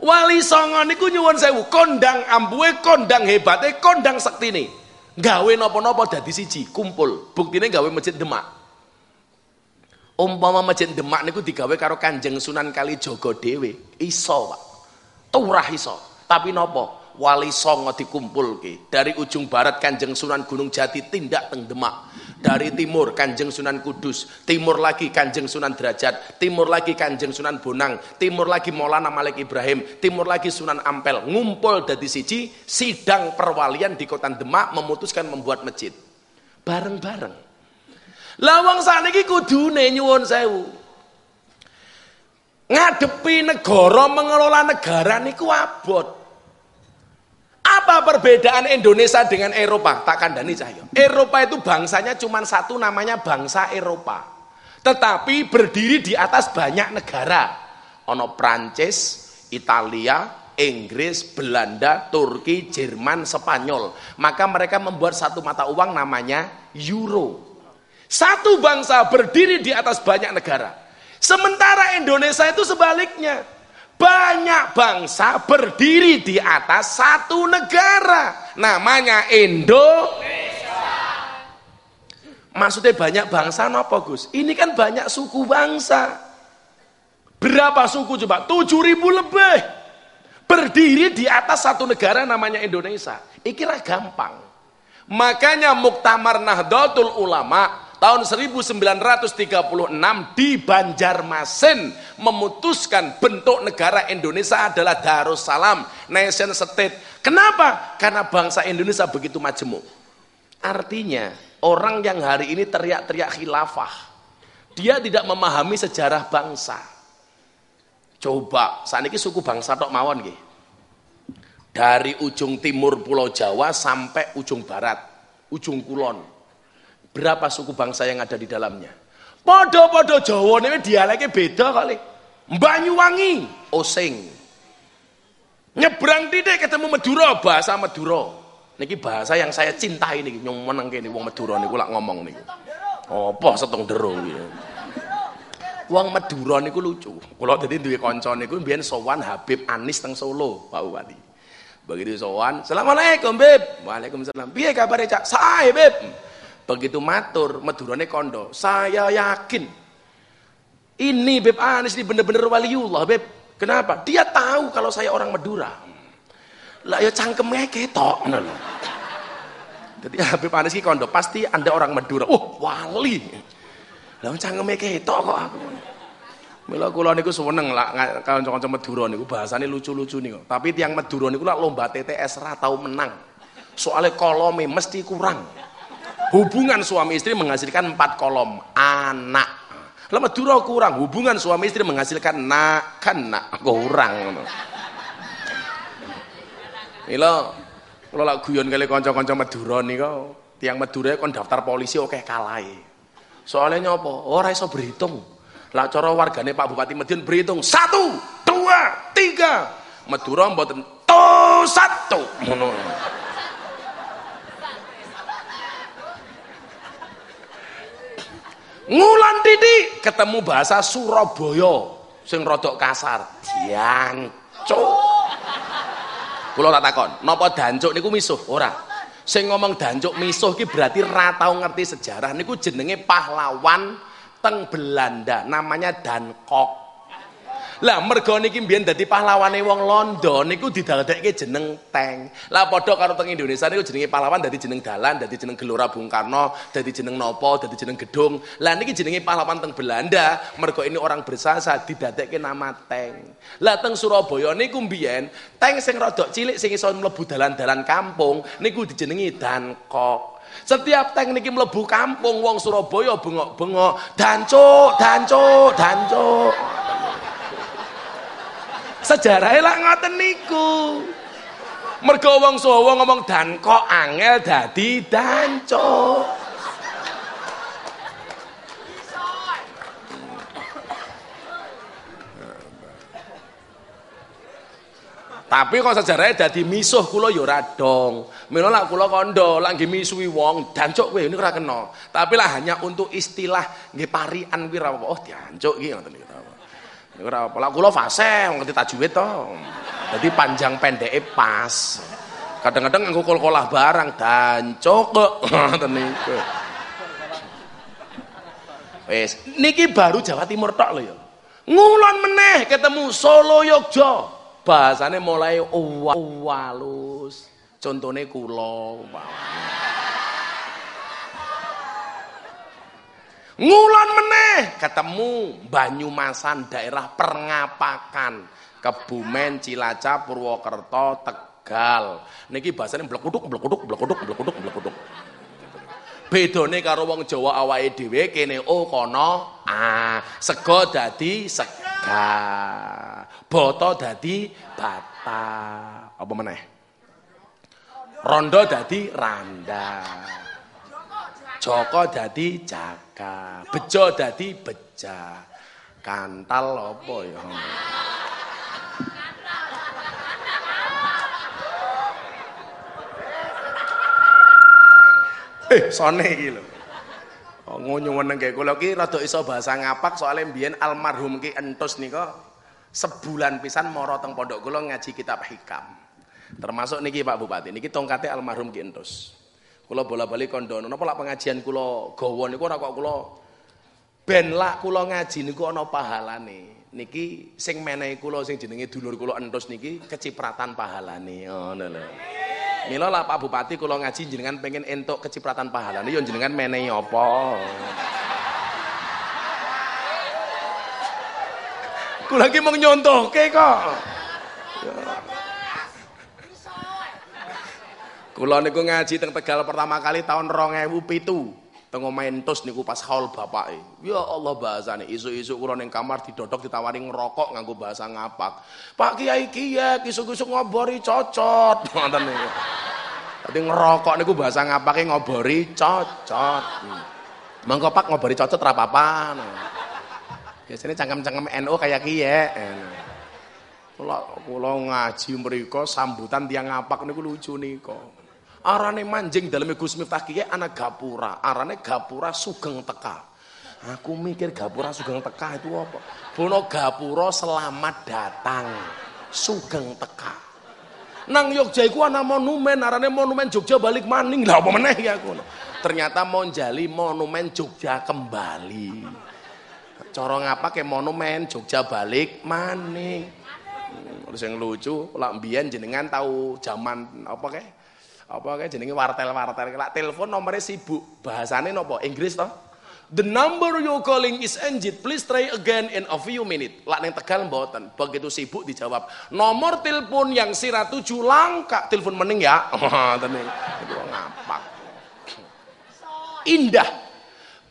Wali Songo niku nyuwun sewu, kondang ambuhe, kondang hebate, kondang sektine. Gawe napa-napa dadi siji, kumpul. Buktine gawe masjid Demak. Umpama masjid Demak niku digawe karo Kanjeng Sunan Kalijaga dhewe, iso, Pak. Turah iso. Tapi nopo? Wali Songo dikumpulke. Dari ujung barat Kanjeng Sunan Gunung Jati tindak teng Demak. Dari timur Kanjeng Sunan Kudus, timur lagi Kanjeng Sunan Derajat, timur lagi Kanjeng Sunan Bonang, timur lagi Maulana Malik Ibrahim, timur lagi Sunan Ampel. Ngumpul dadi siji, sidang perwalian di Kota Demak memutuskan membuat masjid. Bareng-bareng. Lawang saniki kudune nyuwun sewu. Ngadepi negara mengelola negara niku abot. Apa perbedaan Indonesia dengan Eropa? Tak kandani cahyo. Eropa itu bangsanya cuma satu namanya bangsa Eropa. Tetapi berdiri di atas banyak negara. Ono Prancis, Italia, Inggris, Belanda, Turki, Jerman, Spanyol. Maka mereka membuat satu mata uang namanya euro. Satu bangsa berdiri di atas banyak negara. Sementara Indonesia itu sebaliknya. Banyak bangsa berdiri di atas satu negara. Namanya Indonesia. Maksudnya banyak bangsa apa Gus? Ini kan banyak suku bangsa. Berapa suku coba? 7000 lebih. Berdiri di atas satu negara namanya Indonesia. Ikilah gampang. Makanya Muktamar Nahdlatul Ulama tahun 1936 di Banjarmasin memutuskan bentuk negara Indonesia adalah Darussalam, nation state. Kenapa? Karena bangsa Indonesia begitu majemuk. Artinya, orang yang hari ini teriak-teriak khilafah, dia tidak memahami sejarah bangsa. Coba, saat ini suku bangsa tok mawon nggih. Dari ujung timur Pulau Jawa sampai ujung barat, ujung kulon Berapa suku bangsa yang ada di dalamnya? Podo-podo Jawa ini dialeknya beda kali. Banyuwangi, Osing. Nyebrang titik ketemu Madura, bahasa Madura. Niki bahasa yang saya cintai niki, nyong meneng kene wong Madura niku lak ngomong niku. Apa setong dero iki. Wong Madura niku lucu. Kula dadi duwe kanca niku mbiyen sowan Habib Anis teng Solo, Pak Bupati. Begitu sowan, "Assalamualaikum, Bib." Waalaikumsalam. "Piye kabare, Cak?" "Sae, Bib." Begitu matur, medurane kondo. Saya yakin Ini Beb Anis ini bener-bener waliullah, Beb. Kenapa? Dia tahu kalau saya orang Madura. Lah ya cangkemnya ketok. ngono. Jadi Habib Anis ki kondo pasti Anda orang Madura. Oh, wali. Lah cangkemnya ketok kok aku. Mila kula niku seneng lah kanca-kanca Madura niku bahasane lucu-lucu niku. Tapi tiang Madura niku lak lomba TTS ra tau menang. Soalnya kolome mesti kurang. Hubungan suami istri menghasilkan empat kolom anak. Lah Madura kurang, hubungan suami istri menghasilkan nak kan nak kurang. Mila kula lak guyon kali kanca-kanca Madura niku, tiang Madura kon daftar polisi oke kalahe. Soalnya nyapa? Ora iso berhitung. Lah cara wargane Pak Bupati Madiun berhitung. Satu, dua, tiga. Madura mboten to satu. Ngulan Didi ketemu bahasa Surabaya sing rodok kasar. Diancuk. Kula tak takon, napa dancuk niku misuh? Ora. Sing ngomong dancuk misuh ki berarti ra tau ngerti sejarah niku jenenge pahlawan teng Belanda namanya Dankok. Lah mergo niki mbiyen dadi pahlawane wong Londo niku didadakke jeneng Tank. Lah padha karo teng Indonesia niku jenenge pahlawan dadi jeneng dalan, dadi jeneng Gelora Bung Karno, dadi jeneng nopo, dadi jeneng gedung. Lah niki jenenge pahlawan teng Belanda, mergo ini orang bersasa didadakke nama Tank. Lah teng Surabaya niku mbiyen Tank sing rada cilik sing iso mlebu dalan-dalan kampung niku dijenengi Dankok. Setiap tank niki mlebu kampung wong Surabaya bengok-bengok, dancuk, dancuk, dancuk. Sejarahnya lah ngoten niku. Mergo wong Jawa ngomong dan kok angel dadi dancuk. Tapi kok sejarahnya dadi misuh kula ya ora dong. Mila lak kula kandha lak nggih misuhi wong, dancuk kowe niku ora kena. Tapi lah hanya untuk istilah nggih parian. Oh, dancuk iki ngoten. Niku ora apa. Lah kula fase ngerti tajwid to. Dadi panjang pendeke pas. Kadang-kadang nganggo kol-kolah barang dancuk kok ngoten niku. Wis, niki baru Jawa Timur tok lho ya. Ngulon meneh ketemu Solo Yogya. Bahasane mulai uwa- walus. Contone kula umpamane. Ngulon meneh ketemu Banyumasan daerah Perngapakan, Kebumen, Cilacap, Purwokerto, Tegal. Niki bahasane blekuduk blekuduk blekuduk blekuduk blekuduk. Bedone karo wong Jawa awake dhewe kene o kono a, sego dadi sega. Boto dadi bata. Apa meneh? Rondo dadi randa. Joko dadi jaka, bejo dadi beja. Kantal apa ya? Eh, sone iki lho. Oh, nyuwun nggih kula ki rada iso bahasa ngapak soalnya mbiyen almarhum ki entus nika sebulan pisan mara teng pondok kula ngaji kitab hikam. Termasuk niki Pak Bupati, niki tongkate almarhum ki entus. Kula bola-bali kondono napa lak pengajian kula gawa niku ora kok kula ben lak kula ngaji niku ana pahalane. Niki sing menehi kula sing jenenge dulur kula entus niki kecipratan pahalane. Ngono lho. Mila lah Pak Bupati kula ngaji jenengan pengen entuk kecipratan pahalane ya jenengan menehi apa? Kula iki mung nyontohke kok. Kula niku ngaji teng Tegal pertama kali tahun 2007. Teng omahe entus niku pas haul bapake. Ya Allah bahasane isu-isu kula ning kamar didodok ditawari ngerokok nganggo bahasa ngapak. Pak Kiai Kiai isuk-isuk ngobori cocot. Ngoten niku. Dadi ngerokok niku bahasa ngapake ngobori cocot. Mangko Pak ngobori cocot ra apa-apa. Biasanya cangkem-cangkem NU kayak kiye. Kula kula ngaji mriku sambutan tiang ngapak niku lucu niku. Arane manjing daleme Gus Miftah kiye ana gapura, arane gapura sugeng teka. Aku mikir gapura sugeng teka itu apa? Bono gapura selamat datang. Sugeng teka. Nang Yogja iku ana monumen, arane monumen Jogja balik maning. Lah apa meneh ya aku. Ternyata mau jali monumen Jogja kembali. Cara ngapake monumen Jogja balik maning. Terus yang lucu, lak jenengan tahu zaman apa kayak apa kayak jenenge wartel-wartel. Lak telepon nomornya sibuk. Bahasane nopo? Inggris toh? The number you calling is engaged. Please try again in a few minutes. Lak neng Tegal mboten. Begitu sibuk dijawab. Nomor telepon yang sira tuju langka. Telepon mening ya. Ngapak. Indah.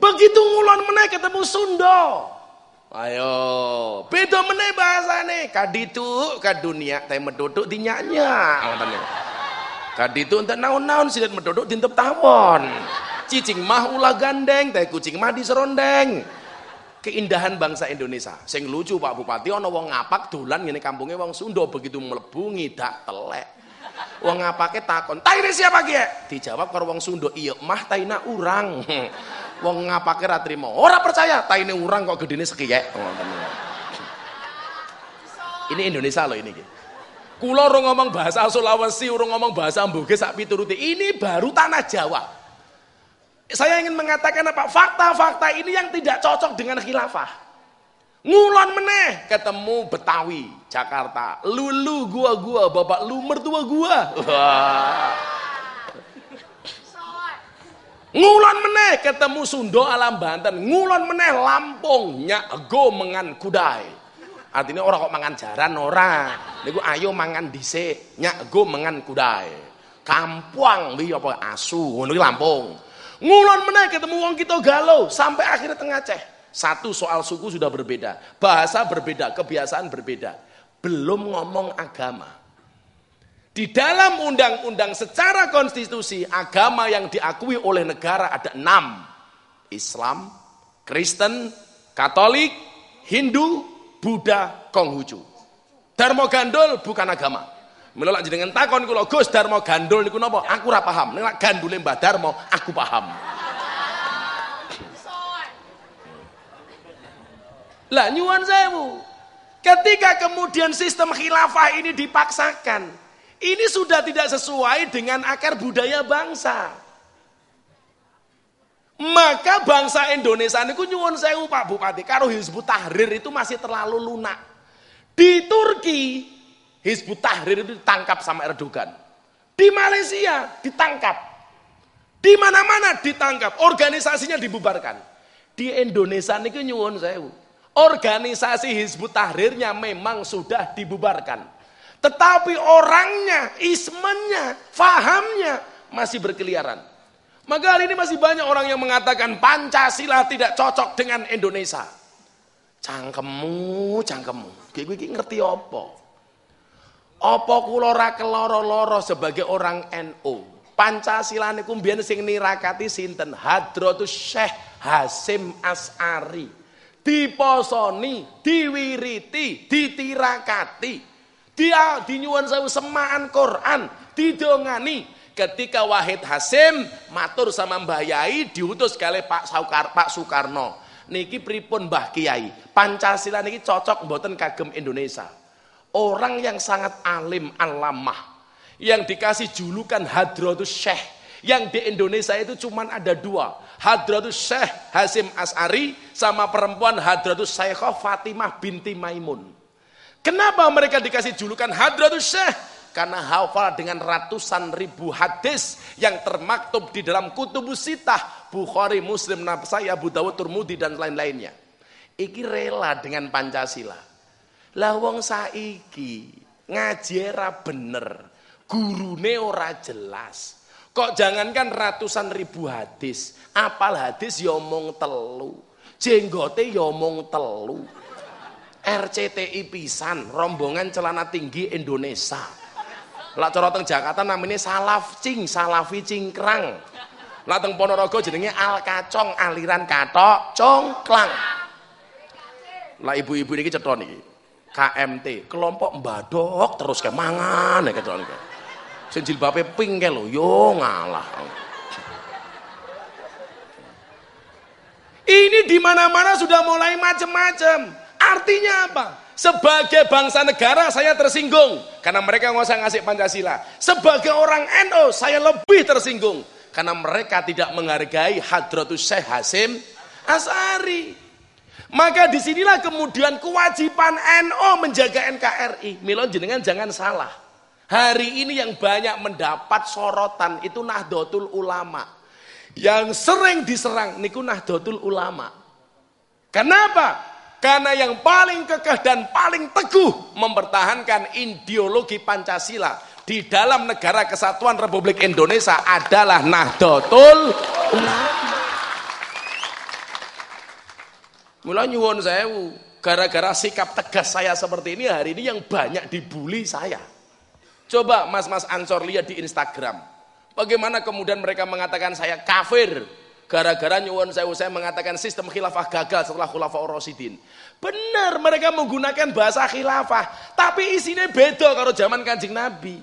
Begitu ngulon meneh ketemu Sunda. Ayo, beda meneh bahasane. Kaditu ka dunia teh medodok dinyanya. Ngoten niku. Kaditu enten naon-naon sidat medodok dintep tawon. Cicing mah ulah gandeng, teh kucing mah diserondeng. Keindahan bangsa Indonesia. Sing lucu Pak Bupati ana wong ngapak dolan ngene kampungnya wong Sunda begitu mlebu ngidak telek. Wong ngapake takon, "Taine siapa ki?" Dijawab karo wong Sunda, "Iya, mah taina urang." Wong ngapake ra trimo. Ora percaya, taine urang kok gedene sekiyek. Ini Indonesia loh ini. Ki. Kulo urung ngomong bahasa Sulawesi, urung ngomong bahasa Mboge sak pituruti. Ini baru tanah Jawa. Saya ingin mengatakan apa? Fakta-fakta ini yang tidak cocok dengan khilafah. Ngulon meneh ketemu Betawi, Jakarta. Lulu gua-gua, bapak lu mertua gua. Ngulon meneh ketemu Sundo alam Banten. Ngulon meneh Lampung, nyak ego mengan kudai. Artinya orang kok mangan jaran ora. Niku ayo mangan dhisik, nyak ego mengan kudai. Kampuang wi apa asu, ngono Lampung. Ngulon meneh ketemu wong kita galau sampai akhirnya tengah Aceh. Satu soal suku sudah berbeda, bahasa berbeda, kebiasaan berbeda. Belum ngomong agama. Di dalam undang-undang secara konstitusi, agama yang diakui oleh negara ada enam. Islam, Kristen, Katolik, Hindu, Buddha, Konghucu. Darmo Gandul bukan agama. Menolak jenengan takon kula Gus Darmo Gandul niku napa? Aku ora paham. Nek gandule Mbah Darmo, aku paham. Lah nyuwun sewu. Ketika kemudian sistem khilafah ini dipaksakan, ini sudah tidak sesuai dengan akar budaya bangsa. Maka bangsa Indonesia ini nyuwun sewu Pak Bupati, karo Hizbut Tahrir itu masih terlalu lunak. Di Turki, Hizbut Tahrir itu ditangkap sama Erdogan. Di Malaysia ditangkap. Di mana-mana ditangkap, organisasinya dibubarkan. Di Indonesia ini nyuwun sewu. Organisasi Hizbut Tahrirnya memang sudah dibubarkan. Tetapi orangnya, ismennya, fahamnya masih berkeliaran. Maka hari ini masih banyak orang yang mengatakan Pancasila tidak cocok dengan Indonesia. Cangkemmu, cangkemmu. Gue ngerti? Apa kula ora keloro-loro sebagai orang NU? Pancasila niku mbiyen sing nirakati sinten? Hadratus Syekh Hasim As'ari diposoni, diwiriti, ditirakati, dia dinyuwun sewu semaan Quran, didongani. Ketika Wahid Hasim matur sama Mbah Yai diutus kali Pak Saukar, Pak Soekarno. Niki pripun Mbah Kiai? Pancasila niki cocok mboten kagem Indonesia. Orang yang sangat alim alamah yang dikasih julukan Hadratus Syekh yang di Indonesia itu cuma ada dua Hadratus Syekh Hasim As'ari sama perempuan Hadratus Syekhah Fatimah binti Maimun. Kenapa mereka dikasih julukan Hadratus Syekh? Karena hafal dengan ratusan ribu hadis yang termaktub di dalam kutubus sitah. Bukhari, Muslim, Nafsai, Abu Dawud, Turmudi, dan lain-lainnya. Iki rela dengan Pancasila. Lah wong saiki ngaji bener. Gurune ora jelas. Kok jangankan ratusan ribu hadis, apal hadis ya telu. Jenggote ya omong telu. RCTI pisan, rombongan celana tinggi Indonesia. Lah cara teng Jakarta namanya Salafcing, Salafi Cingkrang. Lah teng Ponorogo jenenge Al Kacong, aliran katok congklang. Lah ibu-ibu niki cetha niki. KMT, kelompok mbadok terus ke mangan ya keton. Sing jilbabe pink ke lho, yo ngalah. Ini di mana-mana sudah mulai macam-macam. Artinya apa? Sebagai bangsa negara saya tersinggung karena mereka nggak usah ngasih Pancasila. Sebagai orang NU saya lebih tersinggung karena mereka tidak menghargai Hadratus Syekh Hasim As'ari. Maka di sinilah kemudian kewajiban NO menjaga NKRI. Milo jenengan jangan salah. Hari ini yang banyak mendapat sorotan itu Nahdlatul Ulama. Yang sering diserang niku Nahdlatul Ulama. Kenapa? Karena yang paling kekeh dan paling teguh mempertahankan ideologi Pancasila di dalam negara kesatuan Republik Indonesia adalah Nahdlatul Ulama. Mula nyuwun sewu, gara-gara sikap tegas saya seperti ini hari ini yang banyak dibully saya. Coba mas-mas Ansor lihat di Instagram. Bagaimana kemudian mereka mengatakan saya kafir. Gara-gara nyuwun sewu saya mengatakan sistem khilafah gagal setelah khulafah Rasidin. Benar mereka menggunakan bahasa khilafah. Tapi isinya beda kalau zaman kanjeng Nabi.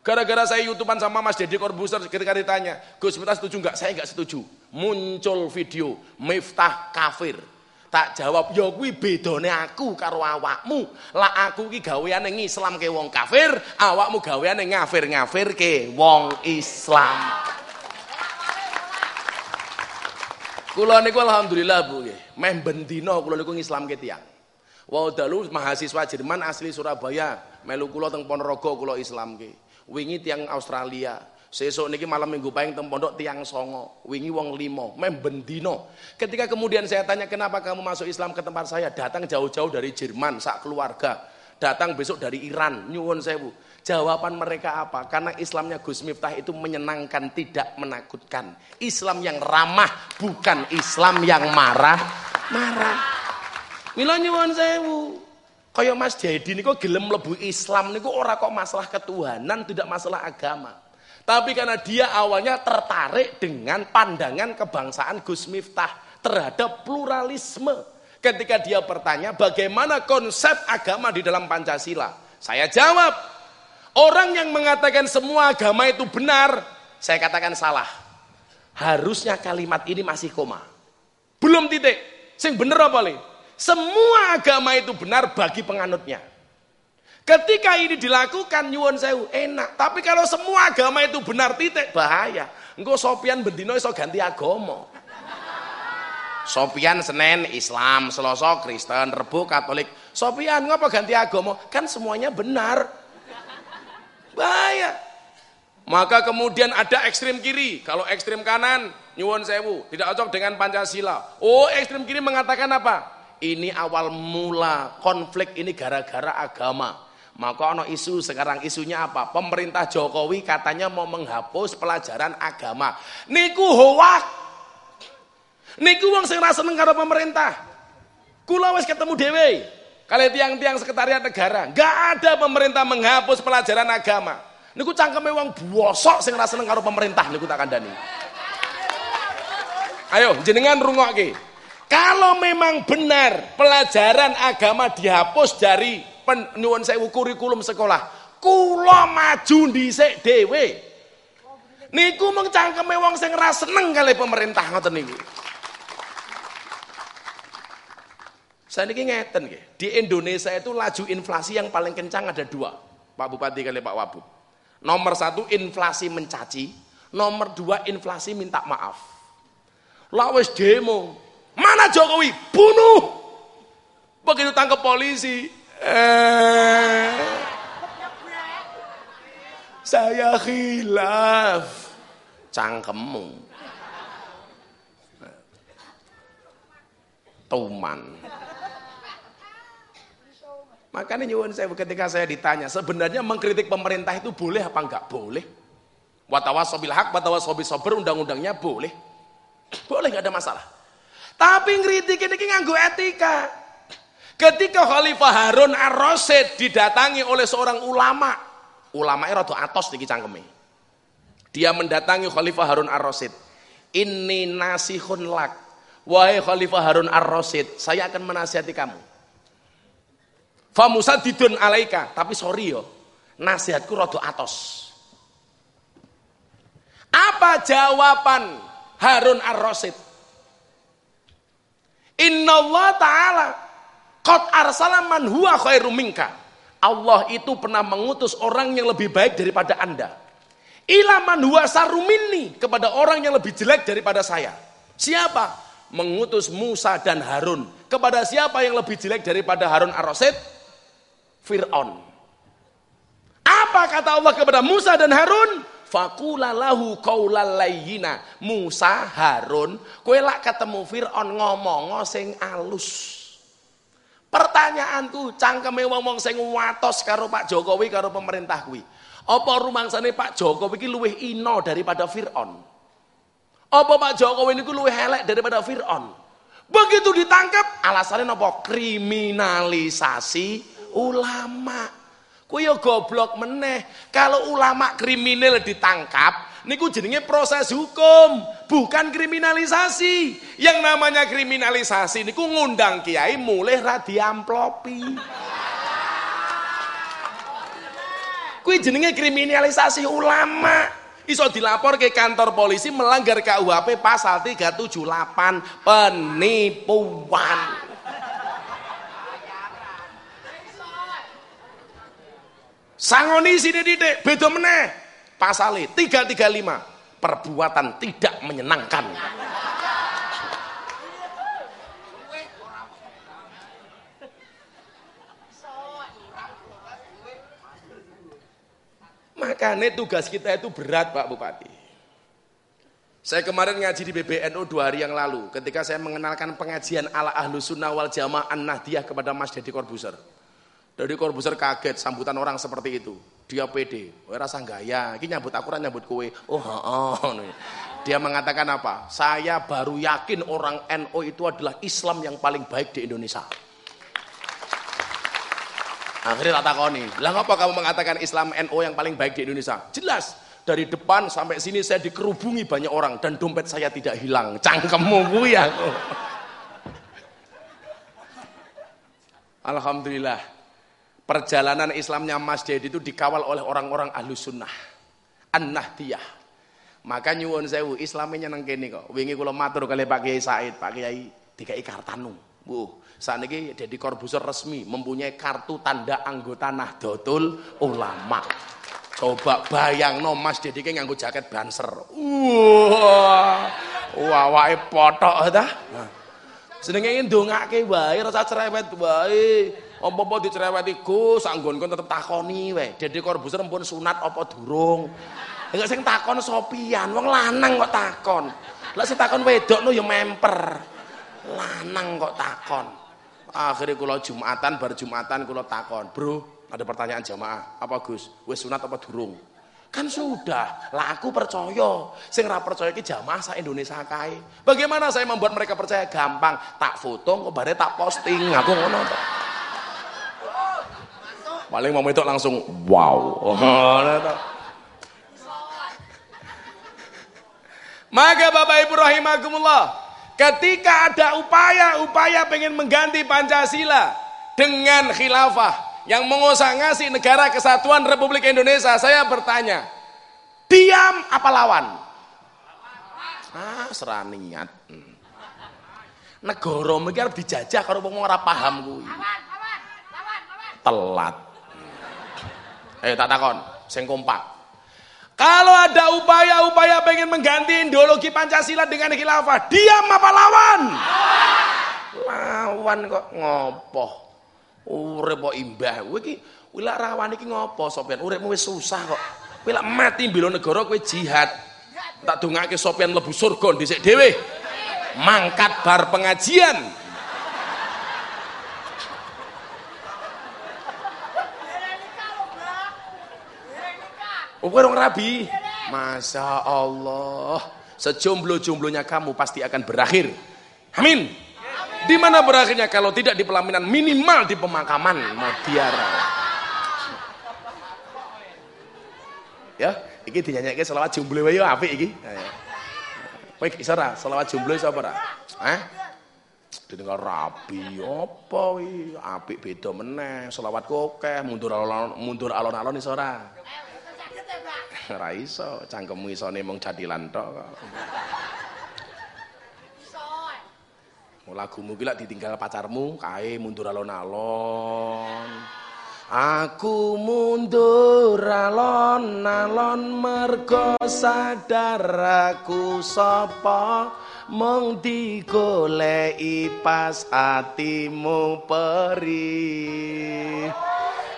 Gara-gara saya youtubean sama Mas Deddy Corbuzier ketika ditanya, Gus Miftah setuju enggak? Saya enggak setuju. Muncul video Miftah kafir. Tak jawab, ya kuwi bedane aku karo awakmu. Lah aku iki gaweane ngislamke wong kafir, awakmu gaweane ngafir-ngafirke wong Islam. Kula niku alhamdulillah Bu meh bendina kula niku ngislamke tiyang. Wau dalu mahasiswa Jerman asli Surabaya, melu kula teng Ponorogo kula islamke. Wingi tiang Australia, Sesuk niki malam minggu paing teng pondok tiang songo, wingi wong limo, mem bendino. Ketika kemudian saya tanya kenapa kamu masuk Islam ke tempat saya, datang jauh-jauh dari Jerman, sak keluarga, datang besok dari Iran, nyuwun sewu. Jawaban mereka apa? Karena Islamnya Gus Miftah itu menyenangkan, tidak menakutkan. Islam yang ramah, bukan Islam yang marah, marah. Mila nyuwun sewu. Kaya Mas Jadi niku gelem mlebu Islam niku ora kok masalah ketuhanan, tidak masalah agama. Tapi karena dia awalnya tertarik dengan pandangan kebangsaan Gus Miftah terhadap pluralisme. Ketika dia bertanya bagaimana konsep agama di dalam Pancasila. Saya jawab, orang yang mengatakan semua agama itu benar, saya katakan salah. Harusnya kalimat ini masih koma. Belum titik. Sing bener apa nih? Semua agama itu benar bagi penganutnya. Ketika ini dilakukan nyuwun sewu enak, tapi kalau semua agama itu benar titik bahaya. Engko Sopian bendino iso ganti agama. Sopian Senin Islam, Selasa Kristen, Rebo Katolik. Sopian ngapa ganti agama? Kan semuanya benar. Bahaya. Maka kemudian ada ekstrim kiri. Kalau ekstrim kanan, nyuwun sewu, tidak cocok dengan Pancasila. Oh, ekstrim kiri mengatakan apa? Ini awal mula konflik ini gara-gara agama. Maka ono isu sekarang isunya apa? Pemerintah Jokowi katanya mau menghapus pelajaran agama. Niku hoak. Niku wong sing ra seneng karo pemerintah. Kula wis ketemu dhewe. Kalian tiang-tiang sekretariat negara, nggak ada pemerintah menghapus pelajaran agama. Niku cangkeme wong bosok sing ra seneng karo pemerintah niku tak kandhani. Ayo jenengan rungokke. Kalau memang benar pelajaran agama dihapus dari nyuwun sewu kurikulum sekolah. Kula maju dhisik dhewe. Niku mung cangkeme wong sing ora seneng kali pemerintah ngoten niku. Saya ini ngeten. Di Indonesia itu laju inflasi yang paling kencang ada dua, Pak Bupati kali Pak Wabub. Nomor satu inflasi mencaci, nomor dua inflasi minta maaf. Lah wis demo, mana Jokowi? Bunuh. Begitu tangkap polisi, Eh, saya khilaf cangkemmu tuman makanya nyuwun saya ketika saya ditanya sebenarnya mengkritik pemerintah itu boleh apa enggak boleh watawasobil hak watawasobil sober undang-undangnya boleh boleh nggak ada masalah tapi ngritik ini nganggu etika Ketika Khalifah Harun Ar-Rasyid didatangi oleh seorang ulama, ulama rada atos niki cangkeme. Dia mendatangi Khalifah Harun Ar-Rasyid. Ini nasihun lak. Wahai Khalifah Harun Ar-Rasyid, saya akan menasihati kamu. Famusadidun alaika, tapi sorry yo, nasihatku rada atos. Apa jawaban Harun Ar-Rasyid? Inna Allah Ta'ala Qad arsala man huwa khairum minka. Allah itu pernah mengutus orang yang lebih baik daripada Anda. Ila man huwa sarumini kepada orang yang lebih jelek daripada saya. Siapa? mengutus Musa dan Harun. Kepada siapa yang lebih jelek daripada Harun Ar-Rasyid? Fir'aun. Apa kata Allah kepada Musa dan Harun? Fakulalahu qaulal layyina. Musa, Harun, kowe lak ketemu Firaun ngomong sing alus. Pertanyaanku, cangkeme wong-wong sing watos karo Pak Jokowi karo pemerintah kuwi. Apa rumangsane Pak Jokowi iki luwih ino daripada Firaun? Apa Pak Jokowi niku luwih elek daripada Firaun? Begitu ditangkap, alasannya apa? Kriminalisasi ulama. Kowe ya goblok meneh. Kalau ulama kriminal ditangkap, niku jenenge proses hukum, bukan kriminalisasi. Yang namanya kriminalisasi niku ngundang kiai mulai ra diamplopi. Kuwi jenenge kriminalisasi ulama. Iso dilapor ke kantor polisi melanggar KUHP pasal 378 penipuan. Sangoni sini didik, beda meneh. Pasale 335, perbuatan tidak menyenangkan. Makanya tugas kita itu berat Pak Bupati. Saya kemarin ngaji di BBNU dua hari yang lalu, ketika saya mengenalkan pengajian ala ahlu sunnah wal jamaah an-nahdiyah kepada Mas Deddy Corbuzier. Dari Corbuzier kaget sambutan orang seperti itu. Dia pede, oh, rasa gaya. Ini nyambut aku nyambut kue. Oh, oh, oh. Dia mengatakan apa? Saya baru yakin orang NO itu adalah Islam yang paling baik di Indonesia. Akhirnya tak takoni. Lah ngapa kamu mengatakan Islam NO yang paling baik di Indonesia? Jelas. Dari depan sampai sini saya dikerubungi banyak orang dan dompet saya tidak hilang. Cangkemmu gue ya. Alhamdulillah perjalanan Islamnya Mas Dedi itu dikawal oleh orang-orang ahlu sunnah an-nahdiyah maka nyuwun sewu Islamnya nang kene kok wingi kula matur kali Pak Kiai Said Pak Kiai dikai kartanu Bu, saat ini Deddy Corbuzier resmi mempunyai kartu tanda anggota Nahdlatul Ulama. Coba bayang no Mas Dedi kayak nganggo jaket banser. Wah, wah, wah, potok dah. Senengnya ini dongake wae, rasa cerewet wae. Apa-apa dicereweti Gus, anggonku tetep takoni wae. Dede Corbuzier pun sunat apa durung? Enggak sing takon sopian, wong lanang kok takon. Lah sing takon wedok no ya memper. Lanang kok takon. Akhirnya kula Jumatan bar Jumatan kula takon, "Bro, ada pertanyaan jamaah. Apa Gus? Wis sunat apa durung?" Kan sudah, lah aku percaya. Sing ra percaya iki jamaah sa Indonesia kae. Bagaimana saya membuat mereka percaya? Gampang, tak foto kok bare tak posting. Aku ngono Paling mau itu langsung wow. Maka Bapak Ibu rahimakumullah, ketika ada upaya-upaya pengen mengganti Pancasila dengan khilafah yang mengosak ngasih negara kesatuan Republik Indonesia, saya bertanya, diam apa lawan? Ah, seraniat. Negara mikir dijajah kalau wong ora paham kuwi. Telat. Eh tak takon, sing kompak. Kalau ada upaya-upaya pengen mengganti ideologi Pancasila dengan khilafah, diam apa lawan? Lawan kok ngopo? Urip kok imbah. Kowe iki wila rawan iki ngopo Sopian? Uripmu wis susah kok. Kowe mati mbela negara kowe jihad. Tak dongake Sopian lebu surga dhisik dhewe. Mangkat bar pengajian. Oh, orang rabi. Masya Allah. Sejomblo-jomblonya kamu pasti akan berakhir. Amin. Di mana berakhirnya kalau tidak di pelaminan minimal di pemakaman mutiara. Ya, iki dinyanyikke selawat jomblo wae apik iki. Kowe iso ra selawat jomblo iso apa ra? Hah? Didengar rabi apa wi? Apik beda meneh. Selawatku akeh, mundur alon mundur alon-alon iso ra? Ora iso, cangkemmu isone mung jadilan tok kok. Lagumu ki ditinggal pacarmu kae mundur alon-alon. Aku mundur alon-alon mergo sadar aku sapa mong digoleki pas atimu perih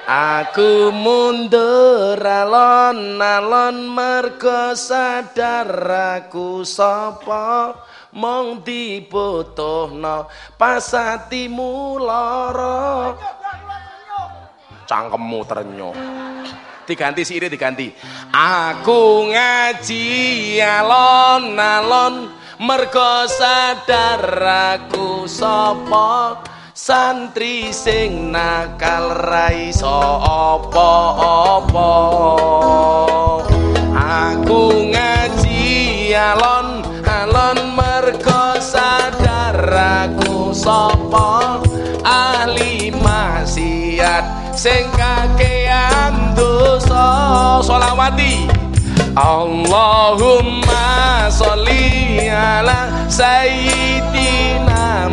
Aku mundur alon-alon mergo sadar aku sapa? Mong dibutuhno pas atimu lara cangkemmu ternyuh diganti sire diganti. Aku ngaji alon-alon mergo sadar aku sapa santri sing nakal ra iso apa-apa. Aku ngaji alon-alon mergo sadar aku sapa ahli maksiat sing kakean dosa. Solawati Allahumma sholli ala sayyidina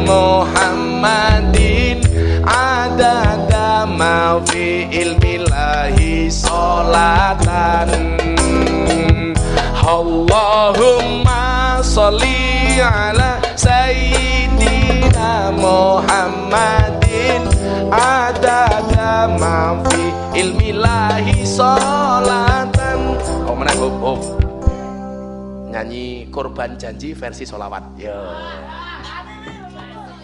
Muhammadin. Adada ma fi ilmillahi salatan. Allahumma sholli ala sayyidina Muhammadin. Adada ma fi ilmillahi salatan. Oh menang hop hop nyanyi korban janji versi solawat. Ya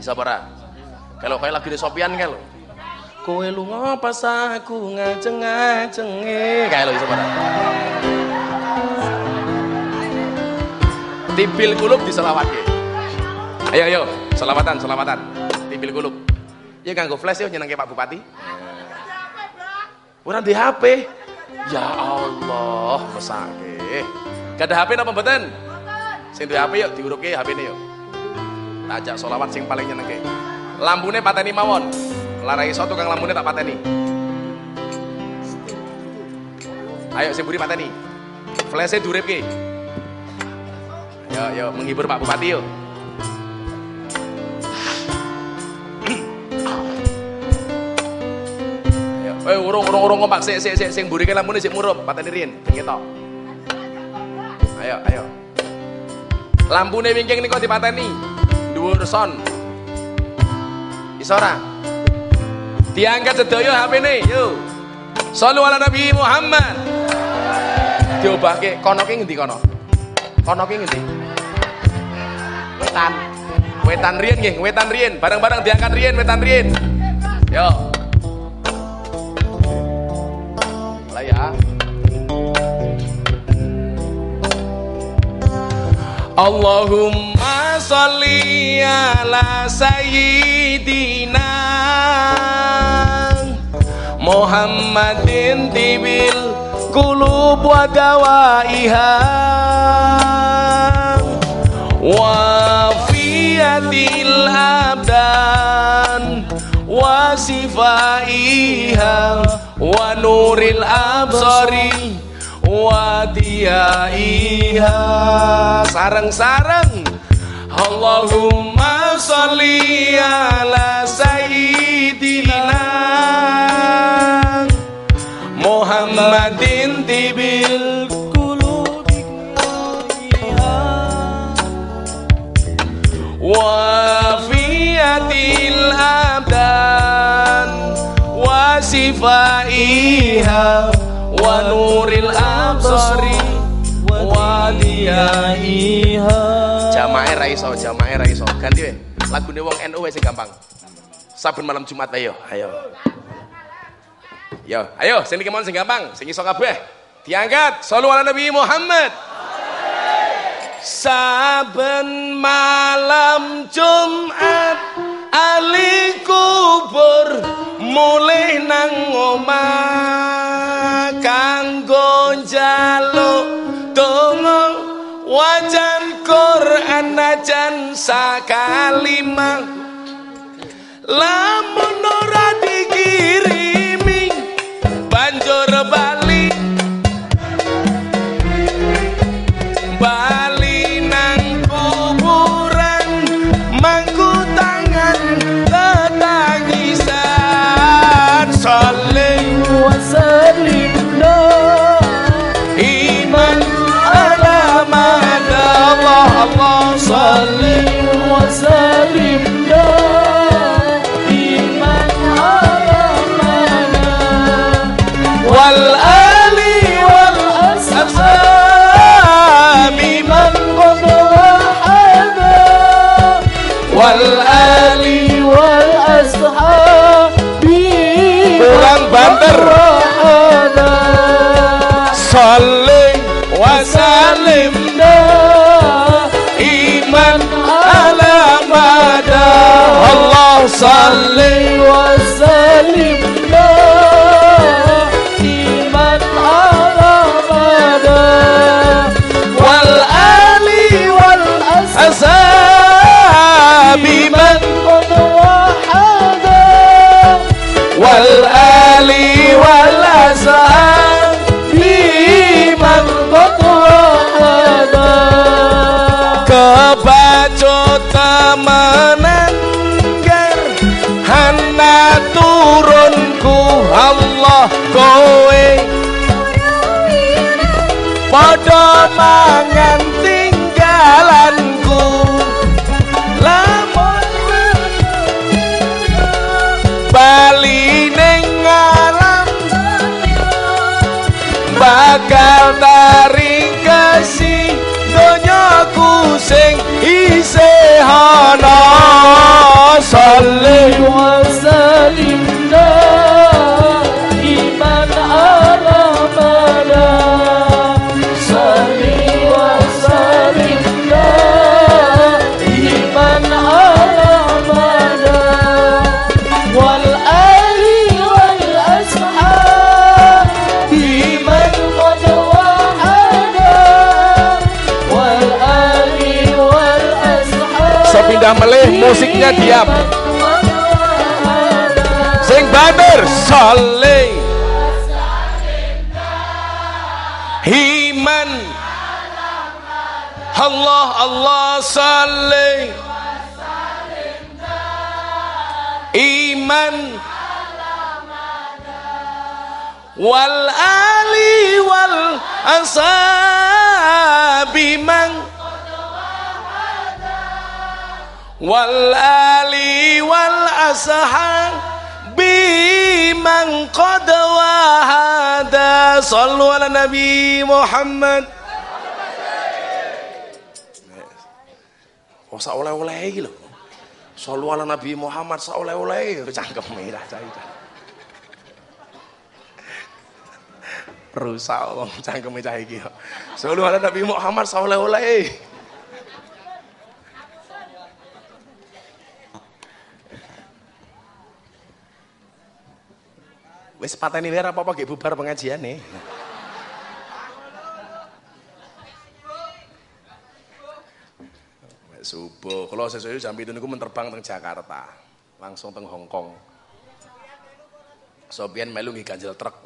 bisa para kalau kayak lagi di Sopian kalau kowe lunga pas aku ngajeng-ngajenge. Kayak lo bisa para tibil kulub di selawat ya ayo ayo. Selawatan selawatan tibil kulub. Ya ganggu flash ya nyenengke Pak Bupati. Orang di HP ya Allah mesake. Gak ada HP apa mboten? Sing di HP yuk diuruke HP ini yuk ajak solawat sing paling nyenengke lambune pateni mawon lara iso tukang lambune tak pateni ayo sing buri pateni flash duripke Yo yo menghibur Pak Bupati. Yo, eh urung urung urung kompak sik sik sik sing burike lampune sik murup pateni riyen ben ketok. Ayo ayo. Lampune wingking niku dipateni. Dhuwur son. Iso ora? Diangkat sedaya HP-ne, yo. Sallu ala Nabi Muhammad. Diobahke kono ki ngendi kono? Kono ki ngendi? Wetan. Wetan riyen nggih, wetan riyen. Bareng-bareng diangkat riyen, wetan riyen. Yo. Allahumma sholli ala sayyidina Muhammadin tibil kulub wa dawaiha wa fiyatil abdan wa sifaiha wa nuril absari wa diyaiha sareng-sareng. Allahumma sholli ala sayyidina Muhammadin tibil wafiyatil abdan wasifaiha wa nuril absari wa diyaiha jamaah ra iso jamaah ra iso. Ganti we lagune wong NU wis gampang. Saben malam Jumat ayo. Ayo. Yo, ayo sing iki mon sing gampang, sing iso kabeh. Diangkat, sallu ala Nabi Muhammad. Saben malam Jumat ali kubur mulih nang omah kanggo njaluk donga wajan Quran najan sakalimah. Lamun ora صلي sudah melih musiknya diam. Sing banter saling iman Allah Allah saling iman. Wal ali wal asal wal ashabi man qad wahada sallu ala nabi Muhammad Oh oleh-oleh iki lho. Sallu ala Nabi Muhammad sak oleh-oleh cangkem merah cah. Rusak wong cangkeme cah iki. Sallu Nabi Muhammad sak oleh-oleh. Wis pateni ora apa-apa bubar pengajiane. Wis subuh, kalau sesuai jam itu niku menterbang teng Jakarta, langsung teng Hong Kong. Sopian melu nggih ganjel truk.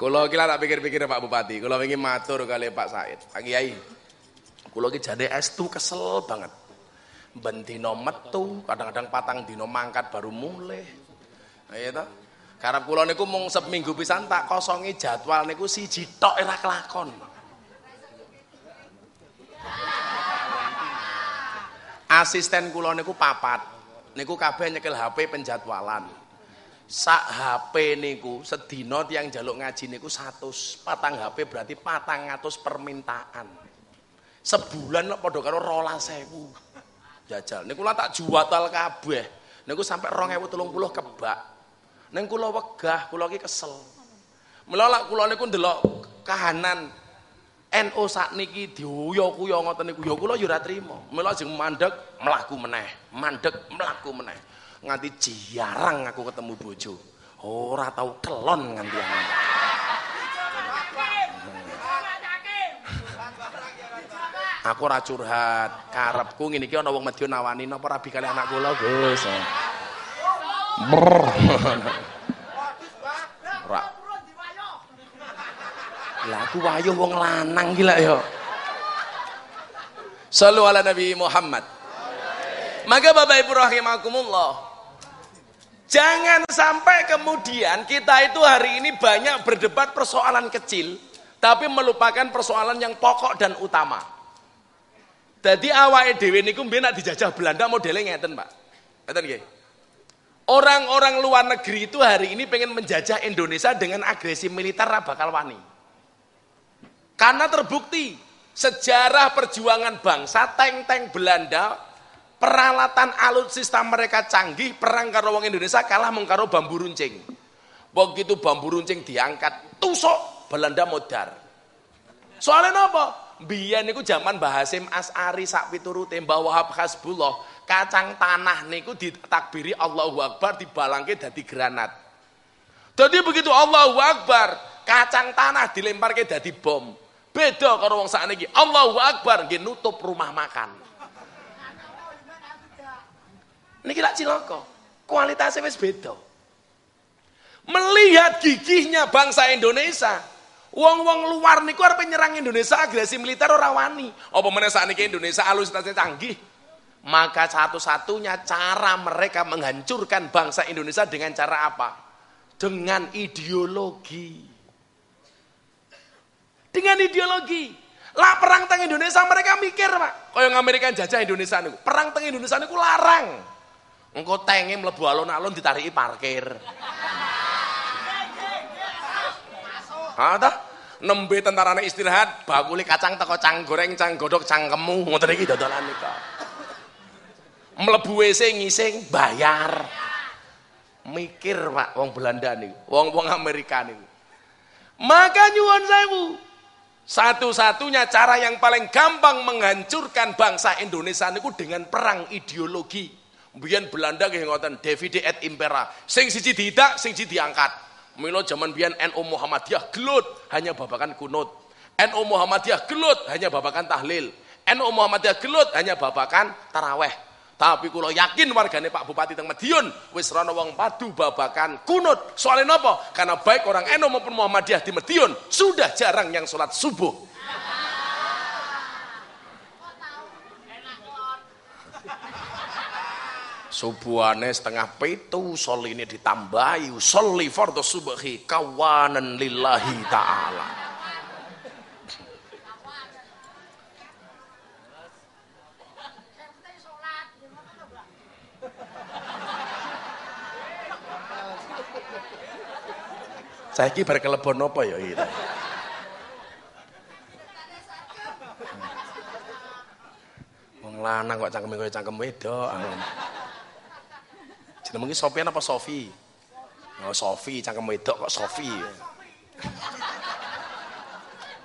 Kulo iki lah tak pikir-pikir Pak Bupati, kulo wingi matur kali Pak Said, Pak Kiai. Kulo iki jane estu kesel banget. Ben dino metu, kadang-kadang patang dino mangkat baru mulai. Iya toh? Karep kula niku mung seminggu pisan tak kosongi jadwal niku siji tok ora kelakon. Asisten kula niku papat. Niku kabeh nyekel HP penjadwalan. Sak HP niku sedina tiang jaluk ngaji niku 100. Patang HP berarti patang ngatus permintaan. Sebulan kok padha karo 12.000. Jajal. Niku lah tak juwatal kabeh. Niku sampai 2030 kebak. Neng kula wegah, kula iki kesel. Mula lak kula niku ndelok kahanan NU sakniki diuyo-kuyo ngoten niku ya kula ya ora trima. Mula jeng mandek mlaku meneh, mandek mlaku meneh. Nganti jarang aku ketemu bojo. Ora tau kelon nganti ana. Aku ora curhat, karepku ngene iki ana wong medya nawani napa rabi kali anak kula, Gus. Ora. Lah aku wayuh wong lanang gila ya. Sallu ala Nabi Muhammad. Maka Bapak Ibu rahimakumullah. Jangan sampai kemudian kita itu hari ini banyak berdebat persoalan kecil tapi melupakan persoalan yang pokok dan utama. Jadi awake dhewe niku mbiyen nak dijajah Belanda modelnya ngeten, Pak. Ngeten nggih. Orang-orang luar negeri itu hari ini pengen menjajah Indonesia dengan agresi militer bakal wani. Karena terbukti sejarah perjuangan bangsa tank-tank Belanda peralatan alutsista mereka canggih perang karo Indonesia kalah mung bambu runcing. Begitu bambu runcing diangkat tusuk Belanda modar. Soalnya apa? Biyen niku zaman Mbah Hasim As'ari sak piturute Mbah Wahab Hasbullah, kacang tanah niku ditakbiri Allahu Akbar dibalangke dadi granat. Jadi begitu Allahu Akbar, kacang tanah dilemparke dadi bom. Beda karo wong sakniki. Allahu Akbar nggih nutup rumah makan. Niki lak cilaka. Kualitasnya wis beda. Melihat gigihnya bangsa Indonesia, Wong-wong luar niku arep nyerang Indonesia agresi militer ora wani. Apa meneh sakniki Indonesia alusitasnya canggih. Maka satu-satunya cara mereka menghancurkan bangsa Indonesia dengan cara apa? Dengan ideologi. Dengan ideologi. Lah perang teng Indonesia mereka mikir, Pak. Kaya Amerika jajah Indonesia niku. Perang teng Indonesia niku larang. Engko tenge mlebu alun-alun ditariki parkir. Ha ta? Nembe tentarane istirahat, bakule kacang teko cang goreng, cang godok, cangkemmu. Ngoten iki dodolan nika. Mlebu WC ngising bayar. Mikir Pak wong Belanda niku, wong-wong Amerika niku. Maka nyuwun sewu. Satu-satunya cara yang paling gampang menghancurkan bangsa Indonesia niku dengan perang ideologi. Biyen Belanda nggih ngoten, divide et impera. Sing siji diidak, sing siji diangkat. Milo zaman biyen NU Muhammadiyah gelut hanya babakan kunut. NU Muhammadiyah gelut hanya babakan tahlil. NU Muhammadiyah gelut hanya babakan taraweh. Tapi kula yakin wargane Pak Bupati teng Madiun wis rono wong padu babakan kunut. Soalnya napa? Karena baik orang NU maupun Muhammadiyah di Madiun sudah jarang yang sholat subuh. Subuhane setengah pitu soli ini ditambahi soli fardhu subhi kawanan lillahi ta'ala. Saya ki berkelebon apa ya iki? Wong lanang kok cangkeme kaya cangkem wedok. Jenenge Sofian apa Sofi? Oh Sofi, cangkem wedok kok Sofi.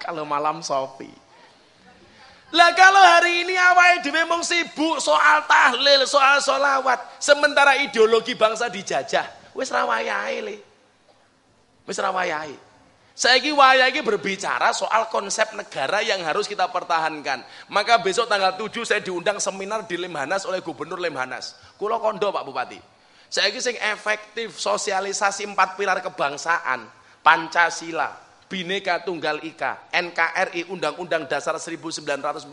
kalau malam Sofi. Lah kalau hari ini awal dhewe mung sibuk soal tahlil, soal solawat, sementara ideologi bangsa dijajah, wis ra wayahe le. Wis ra wayahe. Saiki wayahe berbicara soal konsep negara yang harus kita pertahankan. Maka besok tanggal 7 saya diundang seminar di Lemhanas oleh Gubernur Lemhanas. Kulo kondo Pak Bupati. Saya sing efektif sosialisasi empat pilar kebangsaan, Pancasila, Bhinneka Tunggal Ika, NKRI Undang-Undang Dasar 1945.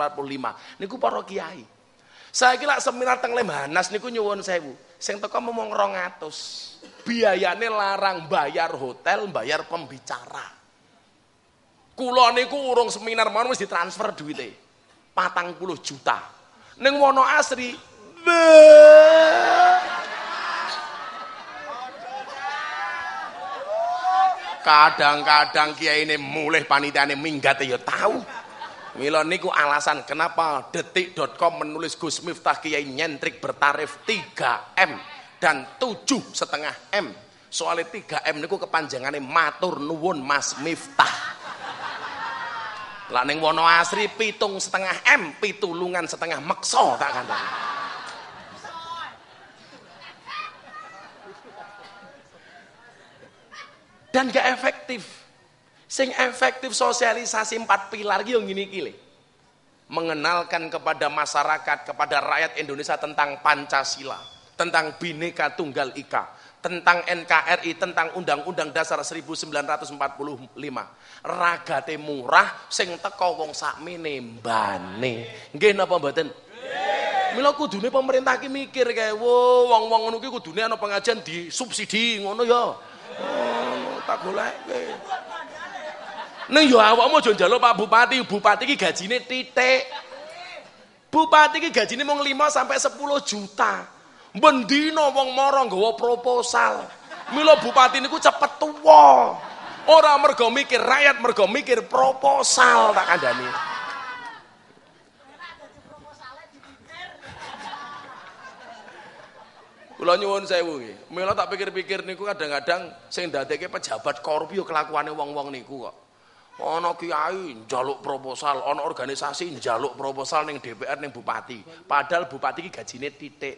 Niku para kiai. Saya kira seminar teng Lemhanas niku nyuwun sewu. Sing teko momong 200. Biayane larang bayar hotel, bayar pembicara. Kula niku urung seminar mawon wis ditransfer duwite. 40 juta. Ning Wono Asri, Kadang-kadang kiai ini mulai panitiane minggat ya tahu. Mila niku alasan kenapa detik.com menulis Gus Miftah Kiai nyentrik bertarif 3M dan 7 setengah M. Soalnya 3M niku kepanjangannya matur nuwun Mas Miftah. Lah ning Wono Asri pitung setengah M, pitulungan setengah mekso tak kandhani. Dan gak efektif. Sing efektif sosialisasi empat pilar yang gini kile. Mengenalkan kepada masyarakat, kepada rakyat Indonesia tentang Pancasila, tentang Bhinneka Tunggal Ika, tentang NKRI, tentang Undang-Undang Dasar 1945. Ragate murah, sing teko wong sakmene mbane. Nggih napa mboten? Mila kudune pemerintah ki mikir kae, wo wong-wong ngono ki kudune ana pengajian disubsidi ngono ya. Oh, tak goleke. Ning yo awakmu aja njaluk Pak Bupati, bupati iki gajine titik. Bupati iki gajine mung 5 sampai 10 juta. Bendina wong mara nggawa proposal. Mila bupati niku cepet tuwa. Ora mergo mikir rakyat, mergo mikir proposal tak kandhani. Kula nyuwun sewu nggih. Mila tak pikir-pikir niku kadang-kadang sing ndadekke pejabat korup yo kelakuane wong-wong niku kok. Ana kiai njaluk proposal, ana organisasi njaluk proposal ning DPR ning bupati. Padahal bupati iki gajine titik.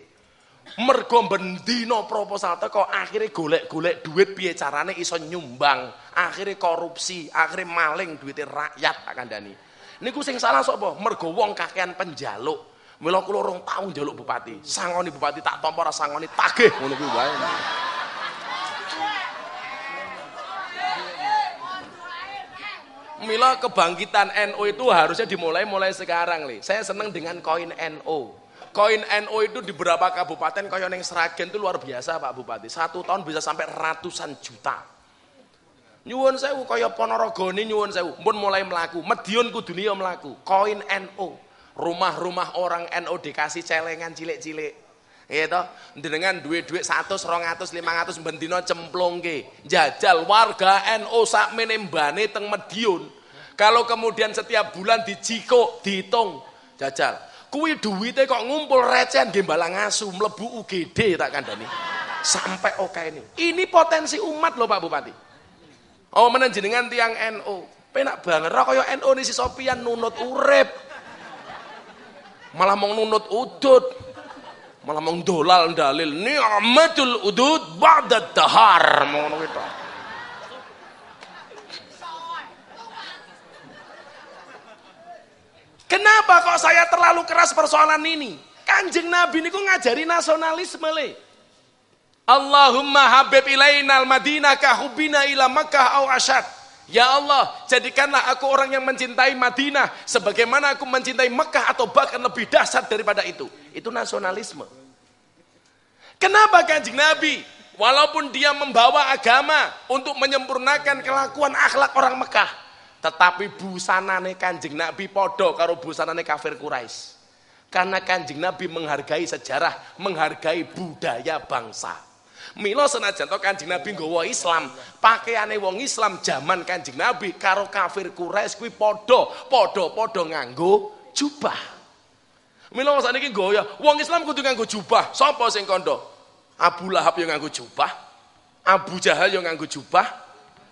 Mergo bendino proposal teko akhirnya golek-golek duit piye carane iso nyumbang, akhirnya korupsi, akhirnya maling duitnya rakyat tak kandhani. Niku sing salah sapa? Mergo wong kakean penjaluk. Mila kula rong tau njaluk bupati. Sangoni bupati tak tampa ora sangoni tagih ngono kuwi wae. Mila kebangkitan NU itu harusnya dimulai mulai sekarang nih. Saya senang dengan koin NU. Koin NU itu di beberapa kabupaten kaya yang Sragen itu luar biasa Pak Bupati. Satu tahun bisa sampai ratusan juta. Nyuwun sewu kaya Ponorogo ini nyuwun sewu. Pun mulai melaku. Medion ku dunia melaku. Koin NU. Rumah-rumah orang NU dikasih celengan cilik-cilik. Gitu. Dengan duit-duit 100, 200, 500 bendino cemplongke. Jajal warga NU sak menembane teng Medion. Kalau kemudian setiap bulan diciko, dihitung, jajal. Kuwi duitnya kok ngumpul recehan nggih balang asu mlebu UGD tak kandhani. Sampai oke ini. Ini potensi umat loh Pak Bupati. Oh menen jenengan tiang NU. Penak banget ra kaya NU ni si Sopian nunut urip. Malah mau nunut udut. Malah mau dolal dalil ni'matul udud ba'da dahar. Ngono gitu. Kenapa kok saya terlalu keras persoalan ini? Kanjeng Nabi niku ngajari nasionalisme le. Allahumma habib ilainal madinah kahubina ila Makkah au asyad. Ya Allah, jadikanlah aku orang yang mencintai Madinah sebagaimana aku mencintai Mekah atau bahkan lebih dahsyat daripada itu. Itu nasionalisme. Kenapa kanjeng Nabi? Walaupun dia membawa agama untuk menyempurnakan kelakuan akhlak orang Mekah, tetapi busanane kanjeng Nabi podo karo busanane kafir Quraisy. Karena kanjeng Nabi menghargai sejarah, menghargai budaya bangsa. Mila senajan to Kanjeng Nabi nggawa Islam, pakaiane wong Islam zaman Kanjeng Nabi karo kafir Quraisy kuwi padha, padha-padha nganggo jubah. Mila sakniki nggawa wong Islam kudu nganggo jubah. Sapa sing kandha? Abu Lahab yang nganggo jubah, Abu Jahal yang nganggo jubah.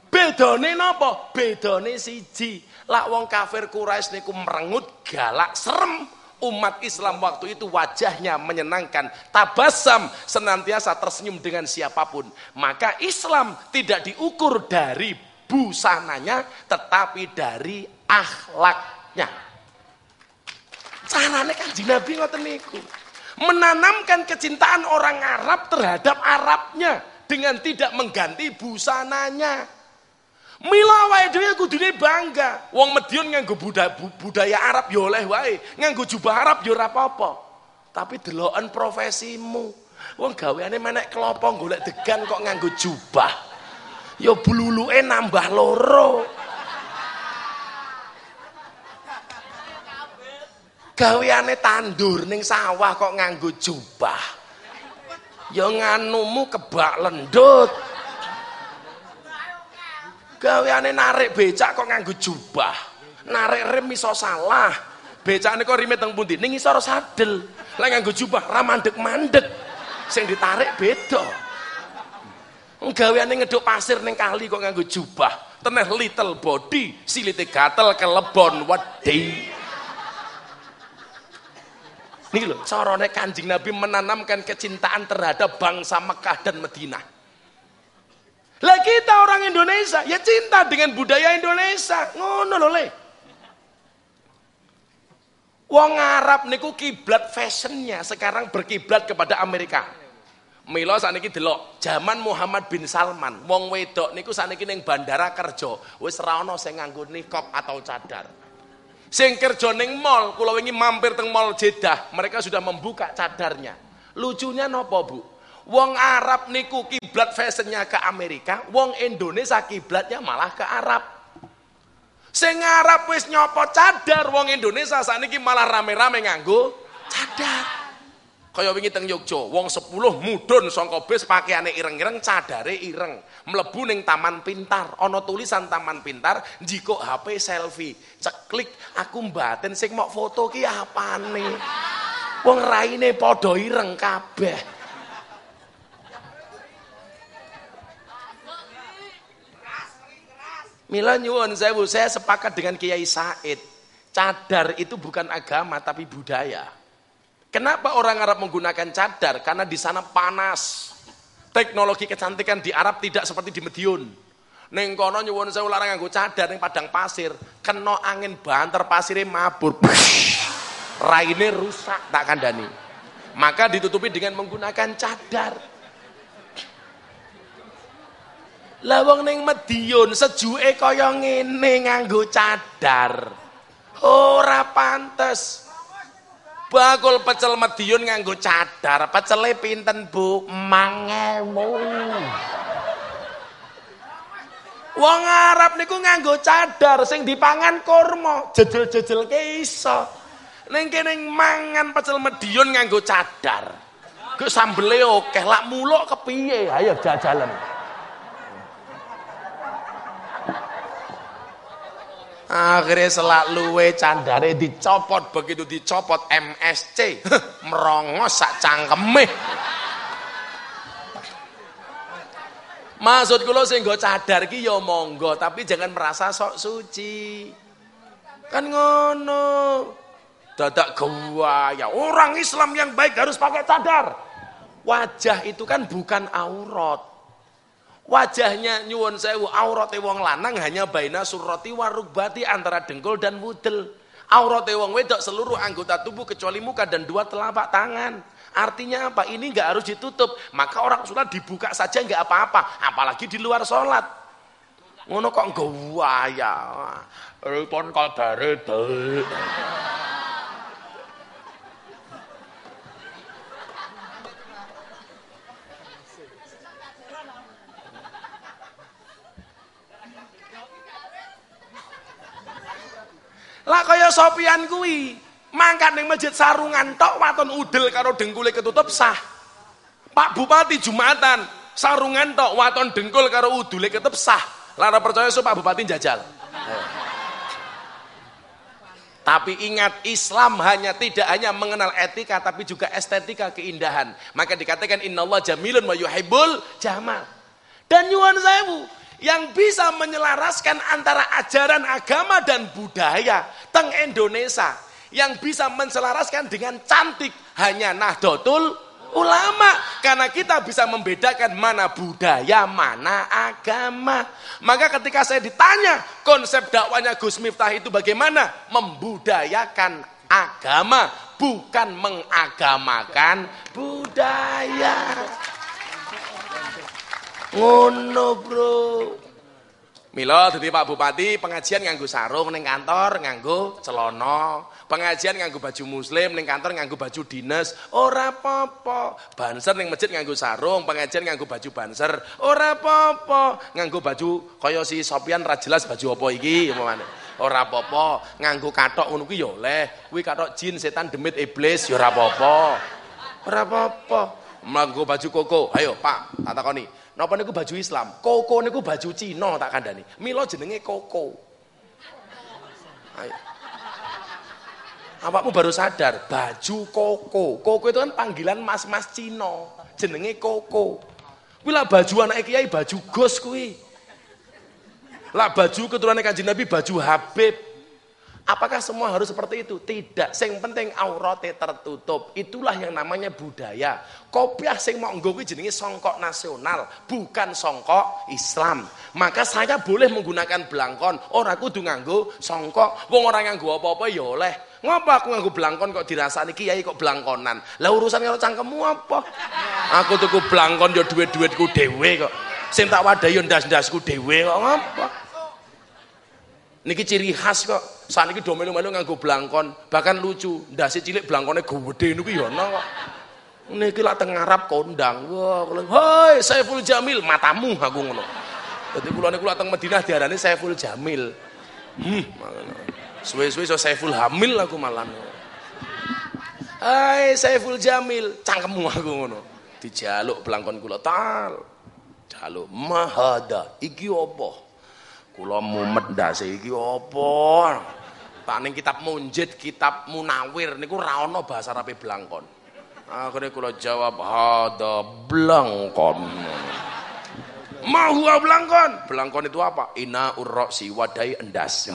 Bedane napa? Bedane siji. Lak wong kafir Quraisy niku merengut, galak, serem umat Islam waktu itu wajahnya menyenangkan, tabasam senantiasa tersenyum dengan siapa pun. Maka Islam tidak diukur dari busananya, tetapi dari akhlaknya. Caranya kan Nabi ngoten. Menanamkan kecintaan orang Arab terhadap Arabnya dengan tidak mengganti busananya. Mila wae dhewe kudune bangga. Wong Medion nganggo budaya, budaya Arab ya oleh wae, nganggo jubah Arab ya ora apa-apa. Tapi deloken profesimu. Wong gaweane menek klopo golek degan kok nganggo jubah. Ya bluluke nambah loro. Gaweane tandur ning sawah kok nganggo jubah. Ya nganumu kebak lendut gaweane narik becak kok nganggo jubah. Narik rem iso salah. Becakne kok rime teng pundi? Ning isor sadel. Lek nganggo jubah ra mandek-mandek. Sing ditarik beda. Gaweane ngeduk pasir ning kali kok nganggo jubah. Teneh little body silite gatel kelebon wedi Nih loh, carane kanjeng Nabi menanamkan kecintaan terhadap bangsa Mekah dan Madinah. Lah kita orang Indonesia ya cinta dengan budaya Indonesia. Ngono lho le. Wong Arab niku kiblat fashionnya sekarang berkiblat kepada Amerika. Milo saniki delok zaman Muhammad bin Salman, wong wedok niku saniki ning bandara kerja, wis ora ana sing nikop atau cadar. Sing kerja ning mall, kula wingi mampir teng mall Jeddah, mereka sudah membuka cadarnya. Lucunya nopo, Bu? Wong Arab niku kiblat fashionnya ke Amerika, wong Indonesia kiblatnya malah ke Arab. Sing Arab wis nyopot cadar, wong Indonesia sakniki malah rame-rame nganggo cadar. Kaya wingi teng Yogya, wong 10 mudhun saka bis pakaiane ireng-ireng, cadare ireng. Mlebu ning taman pintar, ana tulisan taman pintar, jiko HP selfie. Ceklik aku mbaten sing mau foto ki apane. Wong raine padha ireng kabeh. Mila nyuwun sewu, saya sepakat dengan Kiai Said. Cadar itu bukan agama tapi budaya. Kenapa orang Arab menggunakan cadar? Karena di sana panas. Teknologi kecantikan di Arab tidak seperti di Medion. Neng kono nyuwun sewu larang nganggo cadar ning padang pasir, kena angin banter pasirnya mabur. Raine rusak tak kandani. Maka ditutupi dengan menggunakan cadar. Lawang neng Medion sejuke kaya ngene nganggo cadar. Ora pantes. Bakul pecel Medion nganggo cadar. Pecele pinten, Bu? 5000. Wong Arab niku nganggo cadar sing dipangan kurma, jejel-jejel ke iso. Ning kene mangan pecel Medion nganggo cadar. Ku sambele oke, lak muluk kepiye? Ayo jajalan. Akhirnya selak luwe candare dicopot begitu dicopot MSC merongos sak cangkeme. Maksud kula sing nggo cadar ki ya monggo, tapi jangan merasa sok suci. Kan ngono. Dadak ya orang Islam yang baik harus pakai cadar. Wajah itu kan bukan aurat. Wajahnya nyuwun sewu aurate wong lanang hanya baina surrati warukbati antara dengkul dan wudel. Aurate wong wedok seluruh anggota tubuh kecuali muka dan dua telapak tangan. Artinya apa? Ini nggak harus ditutup. Maka orang sholat dibuka saja nggak apa-apa. Apalagi di luar sholat. Ngono kok ya. Ripon kadare Lah kaya Sopian kuwi, mangkat ning masjid sarungan tok waton udel karo dengkule ketutup sah. Pak Bupati Jumatan, sarungan tok waton dengkul karo udule ketutup sah. Lara percaya so Pak Bupati jajal. Tapi ingat Islam hanya tidak hanya mengenal etika tapi juga estetika keindahan. Maka dikatakan innallaha jamilun wa yuhibbul jamal. Dan nyuwun sewu, yang bisa menyelaraskan antara ajaran agama dan budaya teng Indonesia yang bisa menselaraskan dengan cantik hanya Nahdlatul ulama karena kita bisa membedakan mana budaya mana agama. Maka ketika saya ditanya konsep dakwanya Gus Miftah itu bagaimana? Membudayakan agama bukan mengagamakan budaya ngono bro. Milo jadi Pak Bupati pengajian nganggu sarung neng kantor nganggu celono pengajian nganggu baju muslim neng kantor nganggu baju dinas ora popo banser neng masjid nganggu sarung pengajian nganggu baju banser. Ora popo nganggu baju kaya si Sopian ra jelas baju apa iki mana ora popo nganggu katok ngono kuwi ya oleh. Jin setan demit iblis ya ora popo ora nganggo baju koko. Ayo Pak tak takoni Napa niku baju Islam? Koko niku baju Cina tak kandhani. Mila jenenge koko. Ayo. Awakmu baru sadar, baju koko. Koko itu kan panggilan mas-mas Cina. Jenenge koko. Kuwi lah baju anak kiai baju Gus kuwi. Lah baju keturunan Kanjeng Nabi baju Habib. Apakah semua harus seperti itu? Tidak. Yang penting auratnya tertutup. Itulah yang namanya budaya. Kopiah sing mau nggo jenenge songkok nasional, bukan songkok Islam. Maka saya boleh menggunakan belangkon. Ora kudu nganggo songkok. Wong orang nganggo apa-apa ya oleh. Ngapa aku nganggo belangkon kok dirasani kiai kok belangkonan? Lah urusan karo cangkemmu apa? Aku tuku belangkon ya duit-duitku dhewe kok. Sing tak wadahi ndas-ndasku dhewe kok ngapa? Niki ciri khas kok. Saat ini do melu-melu nganggo blangkon, bahkan lucu. Ndase cilik blangkonnya gede niku ya ana kok. Niki lak teng Arab kondang. Wah, kula, "Hoi, Saiful Jamil, matamu aku ngono." Dadi kula niku lak teng Madinah diarani Saiful Jamil. Hmm, suwe-suwe so Saiful Hamil aku malam. Hai Saiful Jamil, cangkemmu aku ngono. Dijaluk blangkon kula tal. Jaluk mahada. Iki apa? Kula mumet ndase iki apa? Tak ning kitab Munjid, kitab Munawir niku ra ana bahasa Arabe blangkon. Akhirnya kula jawab hada blangkon. Ma blangkon. Blangkon itu apa? Ina si wadai endas.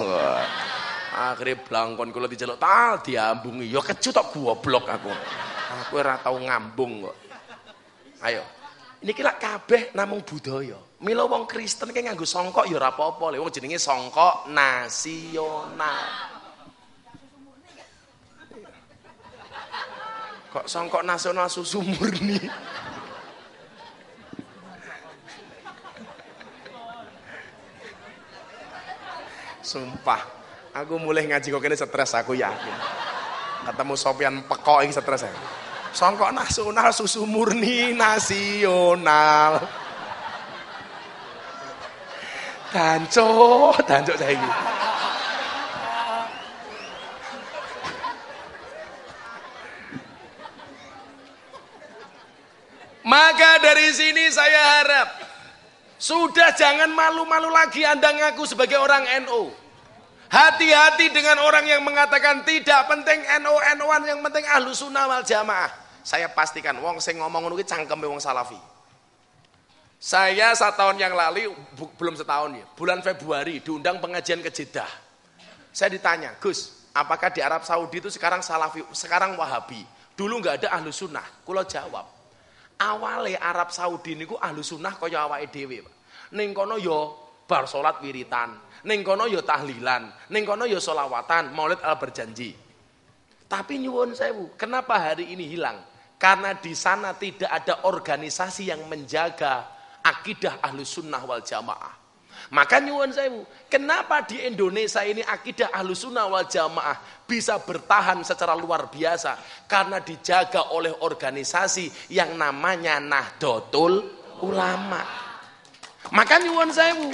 Akhirnya blangkon kula diceluk tal diambungi. Ya tok goblok aku. Aku ora tau ngambung kok. Ayo. Ini kira kabeh namung budaya. Mila wong Kristen ki nganggo songkok ya ora apa-apa. Wong jenenge songkok nasional. Kok songkok nasional susu murni? Sumpah, aku mulai ngaji kok ini stres aku yakin. Ketemu Sopian pekok ini stres ya. Songkok nasional susu murni nasional. Danco, danco saya ini. Maka dari sini saya harap sudah jangan malu-malu lagi Anda ngaku sebagai orang NU. Hati-hati dengan orang yang mengatakan tidak penting NU NU-an yang penting ahlu sunnah wal jamaah. Saya pastikan wong sing ngomong ngono cangkeme wong salafi. Saya satu tahun yang lalu, belum setahun ya, bulan Februari diundang pengajian ke Jeddah. Saya ditanya, Gus, apakah di Arab Saudi itu sekarang salafi, sekarang wahabi? Dulu nggak ada ahlu sunnah. Kulo jawab, awale Arab Saudi niku ahlu sunnah kaya awake dhewe, Pak. Kono ya bar salat wiritan, ning kono ya tahlilan, ning kono ya solawatan, Maulid al berjanji. Tapi nyuwun sewu, kenapa hari ini hilang? Karena di sana tidak ada organisasi yang menjaga akidah ahlu sunnah wal jamaah. Maka nyuwun sewu, kenapa di Indonesia ini akidah ahlu sunnah wal jamaah bisa bertahan secara luar biasa? Karena dijaga oleh organisasi yang namanya Nahdlatul Ulama. Maka nyuwun sewu,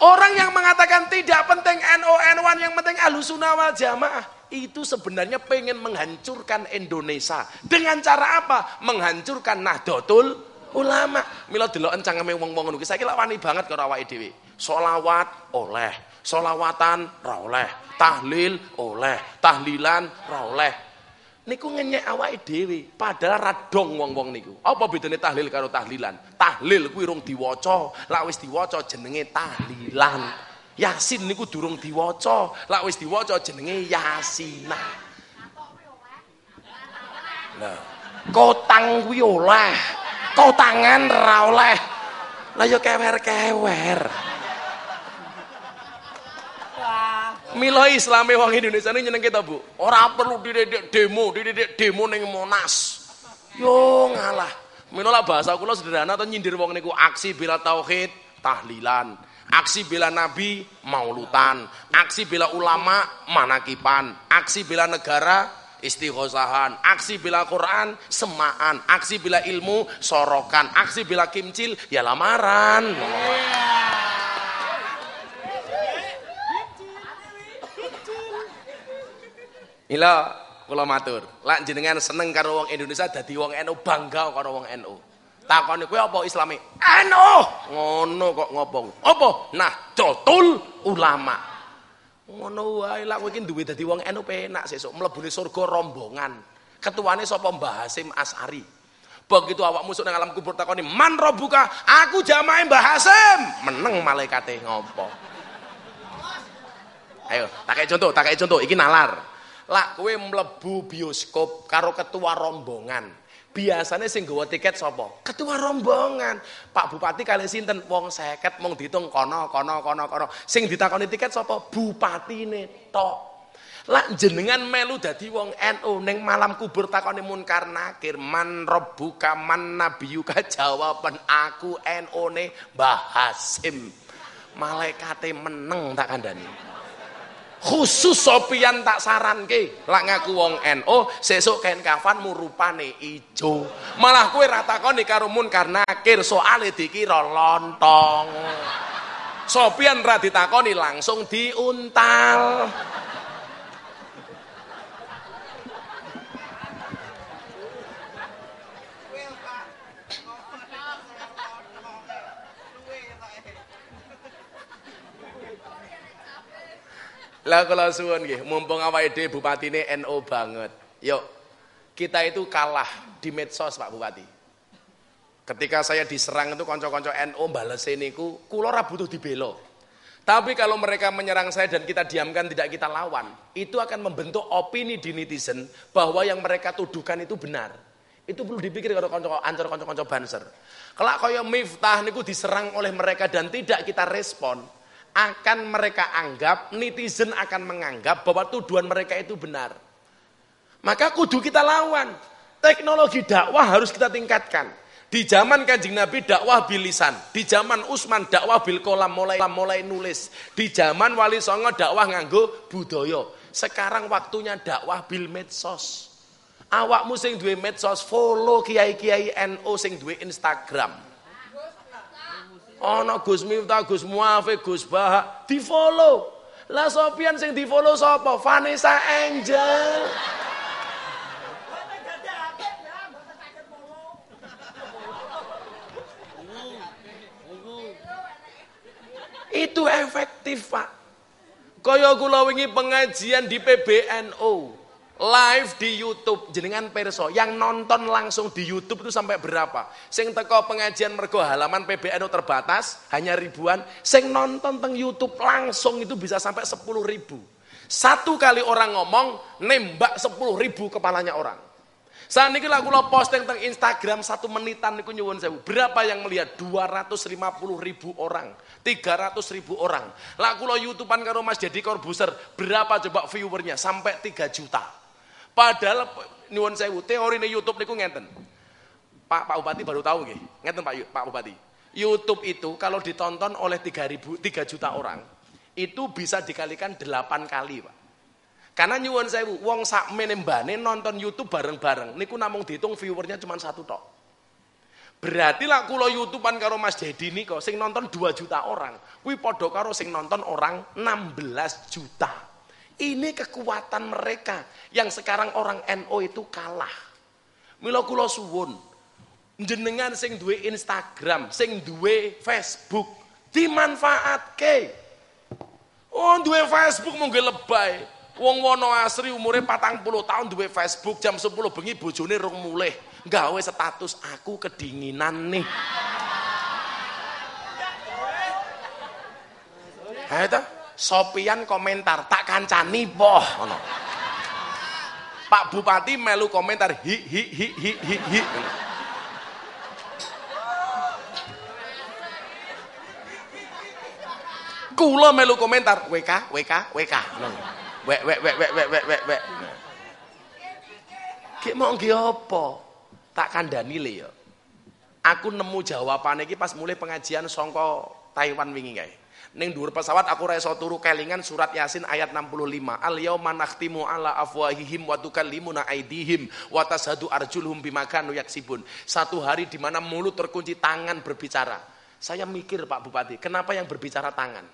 orang yang mengatakan tidak penting NO, N1 yang penting ahlu sunnah wal jamaah itu sebenarnya pengen menghancurkan Indonesia. Dengan cara apa? Menghancurkan Nahdlatul ulama mila delok encangeme wong-wong ngono ki saiki lak wani banget karo awake dhewe. Selawat oleh selawatan ra oleh tahlil oleh tahlilan ra oleh. Niku ngenyek awake dhewe padahal radong wong-wong niku. Apa bedane tahlil karo tahlilan? Tahlil kuwi rung diwaca lak wis diwaca jenenge tahlilan. Yasin niku durung diwaca lak wis diwaca jenenge yasinah. Nah kotang kuwi oleh kau tangan ra oleh lah kewer-kewer. Milo Islami wong Indonesia ini nyeneng kita bu? Orang perlu dididik demo dididik demo neng Monas. Yo ngalah. Milo lah bahasa kula sederhana atau nyindir wong niku aksi bela tauhid tahlilan. Aksi bela nabi maulutan. Aksi bela ulama manakipan. Aksi bela negara istighosahan, aksi bila Quran semaan, aksi bila ilmu sorokan, aksi bila kimcil ya lamaran. Ila kula matur, lak jenengan seneng karo wong Indonesia dadi wong NU, bangga karo wong NU. Takoni kowe apa Islami? NU. Ngono kok ngobong. Apa? Nah, dotul ulama. Ngono wae lak kowe iki duwe dadi wong NU penak sesuk mlebune surga rombongan. Ketuane sapa Mbah Hasim Asari. Begitu awak musuk nang alam kubur takoni, "Man robuka?" Aku jamaah Mbah Hasim. Meneng malaikate ngopo? Ayo, tak kayak contoh, tak kayak contoh, iki nalar. Lak kowe mlebu bioskop karo ketua rombongan biasanya sing gawa tiket sapa? Ketua rombongan. Pak Bupati kali sinten wong seket mung ditung kono kono kono kono. Sing ditakoni tiket sapa? Bupatine tok. Lak jenengan melu dadi wong NU ning malam kubur takoni munkar nakir man rabbuka man nabiyuka jawaban aku NU-ne Mbah Hasim. Malaikate meneng tak kandhani khusus sopian tak saran ke lak ngaku wong NU sesuk kain kafan rupane ijo. Malah kue rata koni karumun karena kir soale dikira lontong. Sopian ra ditakoni langsung diuntal Lah kalau suwun nggih, mumpung awake dhewe bupatine NU banget. Yuk, kita itu kalah di medsos Pak Bupati. Ketika saya diserang itu konco-konco NU bales niku, kula ora butuh dibela. Tapi kalau mereka menyerang saya dan kita diamkan tidak kita lawan, itu akan membentuk opini di netizen bahwa yang mereka tuduhkan itu benar. Itu perlu dipikir kalau konco ancur konco-konco banser. Kalau kaya Miftah niku diserang oleh mereka dan tidak kita respon, akan mereka anggap netizen akan menganggap bahwa tuduhan mereka itu benar. Maka kudu kita lawan. Teknologi dakwah harus kita tingkatkan. Di zaman kanjeng Nabi dakwah bilisan. Di zaman Utsman dakwah bil kolam mulai mulai nulis. Di zaman Wali Songo dakwah nganggo budaya. Sekarang waktunya dakwah bil medsos. Awakmu sing duwe medsos follow kiai-kiai NU sing duwe Instagram. Ana Gus Miftah, Gus Muafiq, Gus Baha di follow. Lah Sopian sing di follow sapa? Vanessa Angel. Itu efektif, Pak. Kaya kula wingi pengajian di PBNU. Live di YouTube jenengan perso yang nonton langsung di YouTube itu sampai berapa? Sing teko pengajian mergo halaman PBNU terbatas hanya ribuan, sing nonton teng YouTube langsung itu bisa sampai 10 ribu. Satu kali orang ngomong nembak 10 ribu kepalanya orang. Saat ini lah kula posting tentang Instagram satu menitan niku nyuwun sewu. Berapa yang melihat? 250 ribu orang, 300 ribu orang. Lah kula YouTubean karo Mas Jadi Corbuzier, berapa coba viewernya? Sampai 3 juta. Padahal nyuwun sewu, teori ini YouTube niku ngenten. Pak Pak Bupati baru tahu nggih. Ngenten Pak Pak Bupati. YouTube itu kalau ditonton oleh 3000 3 juta orang, itu bisa dikalikan 8 kali, Pak. Karena nyuwun sewu, wong sak menembane nonton YouTube bareng-bareng. Niku namung dihitung viewernya cuma satu tok. Berarti lah kula YouTubean karo Mas Dedi niko sing nonton 2 juta orang. Kuwi padha karo sing nonton orang 16 juta. Ini kekuatan mereka yang sekarang orang NO itu kalah. Mila kula suwun, jenengan sing duwe Instagram, sing duwe Facebook, dimanfaatke. Oh, duwe Facebook mungkin lebay. Wong wono asri umure patang puluh tahun duwe Facebook jam 10 bengi bojone rung mulih gawe status aku kedinginan nih. Ayo Sopian komentar tak kancani ngono. Pak Bupati melu komentar hi hi hi hi hi hi. Kula melu komentar WK WK WK. Wek wek wek wek wek wek wek wek. Ki mau nggih apa? Tak kandhani le ya. Aku nemu jawaban iki pas mulai pengajian songko Taiwan wingi kae. Ning dhuwur pesawat aku ora iso turu kelingan surat Yasin ayat 65. Al yauma nakhtimu ala afwahihim wa tukallimuna aidihim wa tashhadu arjuluhum bima kanu yaksibun. Satu hari di mana mulut terkunci tangan berbicara. Saya mikir Pak Bupati, kenapa yang berbicara tangan?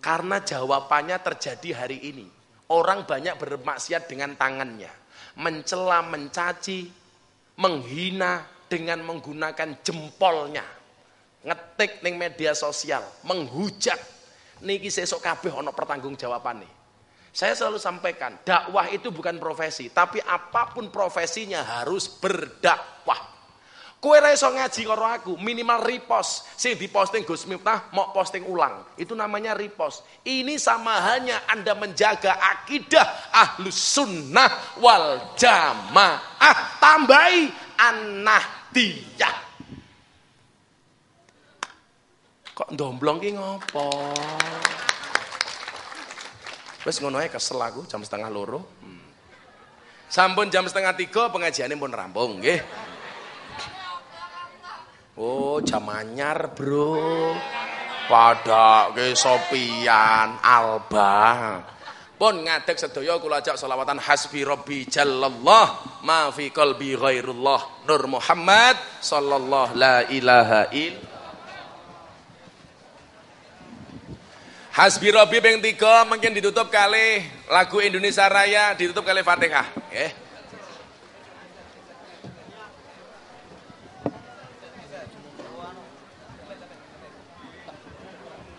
Karena jawabannya terjadi hari ini. Orang banyak bermaksiat dengan tangannya. Mencela, mencaci, menghina dengan menggunakan jempolnya. Ngetik ning media sosial, menghujat. Niki sesok kabeh ono nih. Saya selalu sampaikan, dakwah itu bukan profesi, tapi apa pun profesinya harus berdakwah. Kowe ra iso ngaji karo aku, minimal repost. Sing diposting Gus Miftah mau posting ulang. Itu namanya repost. Ini sama hanya Anda menjaga akidah ahlus sunnah wal jamaah. Tambahi anahtiyah. Kok ndomblong ki ngopo? Wes ngono ae kesel aku jam setengah loro. Hmm. Sampun jam setengah tiga pengajiannya pun rampung nggih. Oh, jamanyar, Bro. Pada ke Sopian Alba. Pun ngadeg sedaya kula ajak selawatan hasbi rabbi jallallah ma fi qalbi ghairullah Nur Muhammad sallallahu la ilaha il Hasbi Rabbi ping 3 mungkin ditutup kali lagu Indonesia Raya ditutup kali Fatihah. Okay.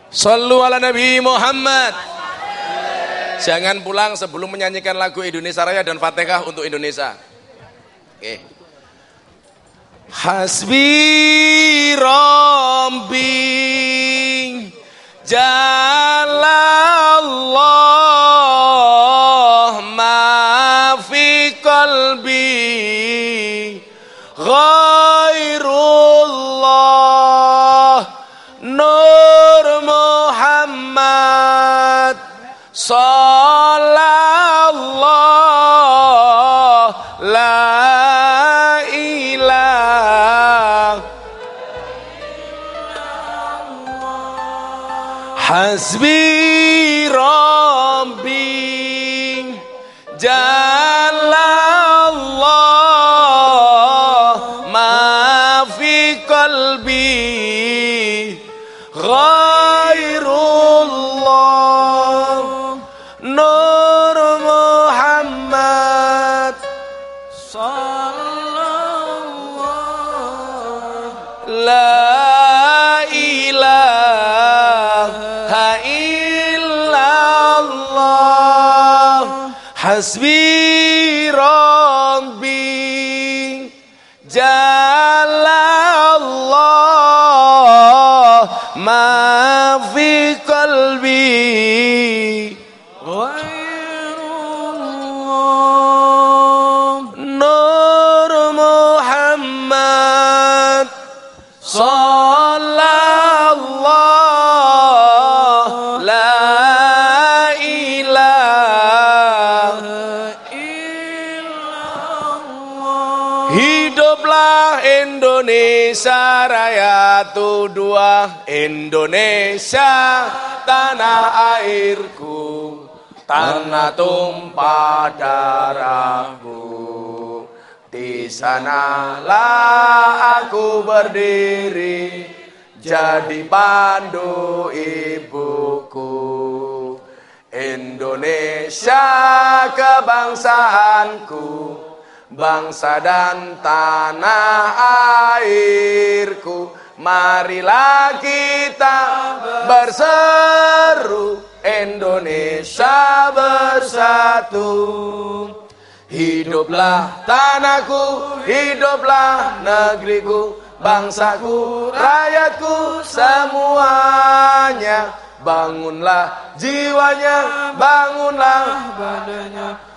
Sallu ala Nabi Muhammad. Jangan pulang sebelum menyanyikan lagu Indonesia Raya dan Fatihah untuk Indonesia. Oke. Hasbi Rabbi Jalallah ma fi qalbi Ghairullah as we Hasbi Indonesia Raya dua Indonesia tanah airku Tanah tumpah darahku. Di sanalah aku berdiri Jadi pandu ibuku. Indonesia kebangsaanku Bangsa dan tanah airku. Marilah kita berseru Indonesia bersatu. Hiduplah tanahku, hiduplah negeriku Bangsaku, rakyatku semuanya. Bangunlah jiwanya, bangunlah badannya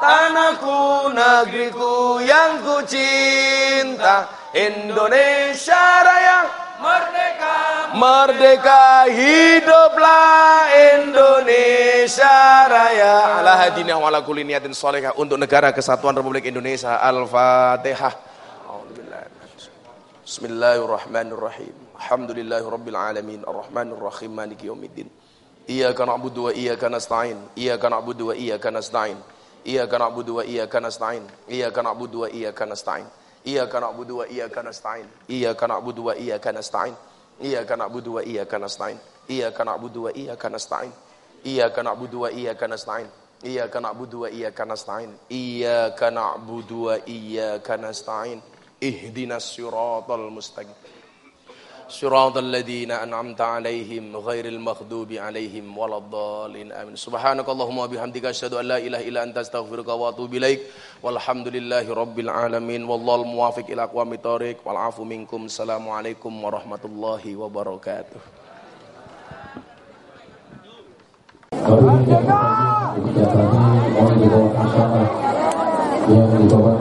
Tanahku, negeriku Yang ku cinta. Indonesia Raya. Merdeka, merdeka Hiduplah Indonesia Raya. Ala hadinah wa ala kulli niyatin Untuk negara kesatuan Republik Indonesia Al-Fatihah. Bismillahirrahmanirrahim. Alhamdulillahi Rabbil Alamin. Ar-Rahmanirrahim. Maliki Yawmiddin Iyaka na'budu wa iyaka nasta'in. Iyaka na'budu wa iyaka nasta'in Iyaka na'budu wa iyaka nasta'in. Iyaka na'budu wa iyaka nasta'in. Iyaka na'budu wa iyaka nasta'in. Iyaka na'budu wa iyaka nasta'in. Iyaka na'budu wa iyaka nasta'in. Iyaka na'budu wa iyaka nasta'in. Iyaka na'budu wa iyaka nasta'in. Iyaka na'budu wa iyaka nasta'in. Iyaka na'budu wa iyaka nasta'in. Ihdinas siratal mustaqim صراط الذين أنعمت عليهم غير المغضوب عليهم ولا الضالين آمين سبحانك اللهم وبحمدك أشهد أن لا إله إلا أنت أستغفرك وأتوب إليك والحمد لله رب العالمين والله الموافق إلى أقوام الطريق والعفو منكم السلام عليكم ورحمة الله وبركاته Baru kegiatan ini, kegiatan ini mohon dibawa masyarakat yang dibawa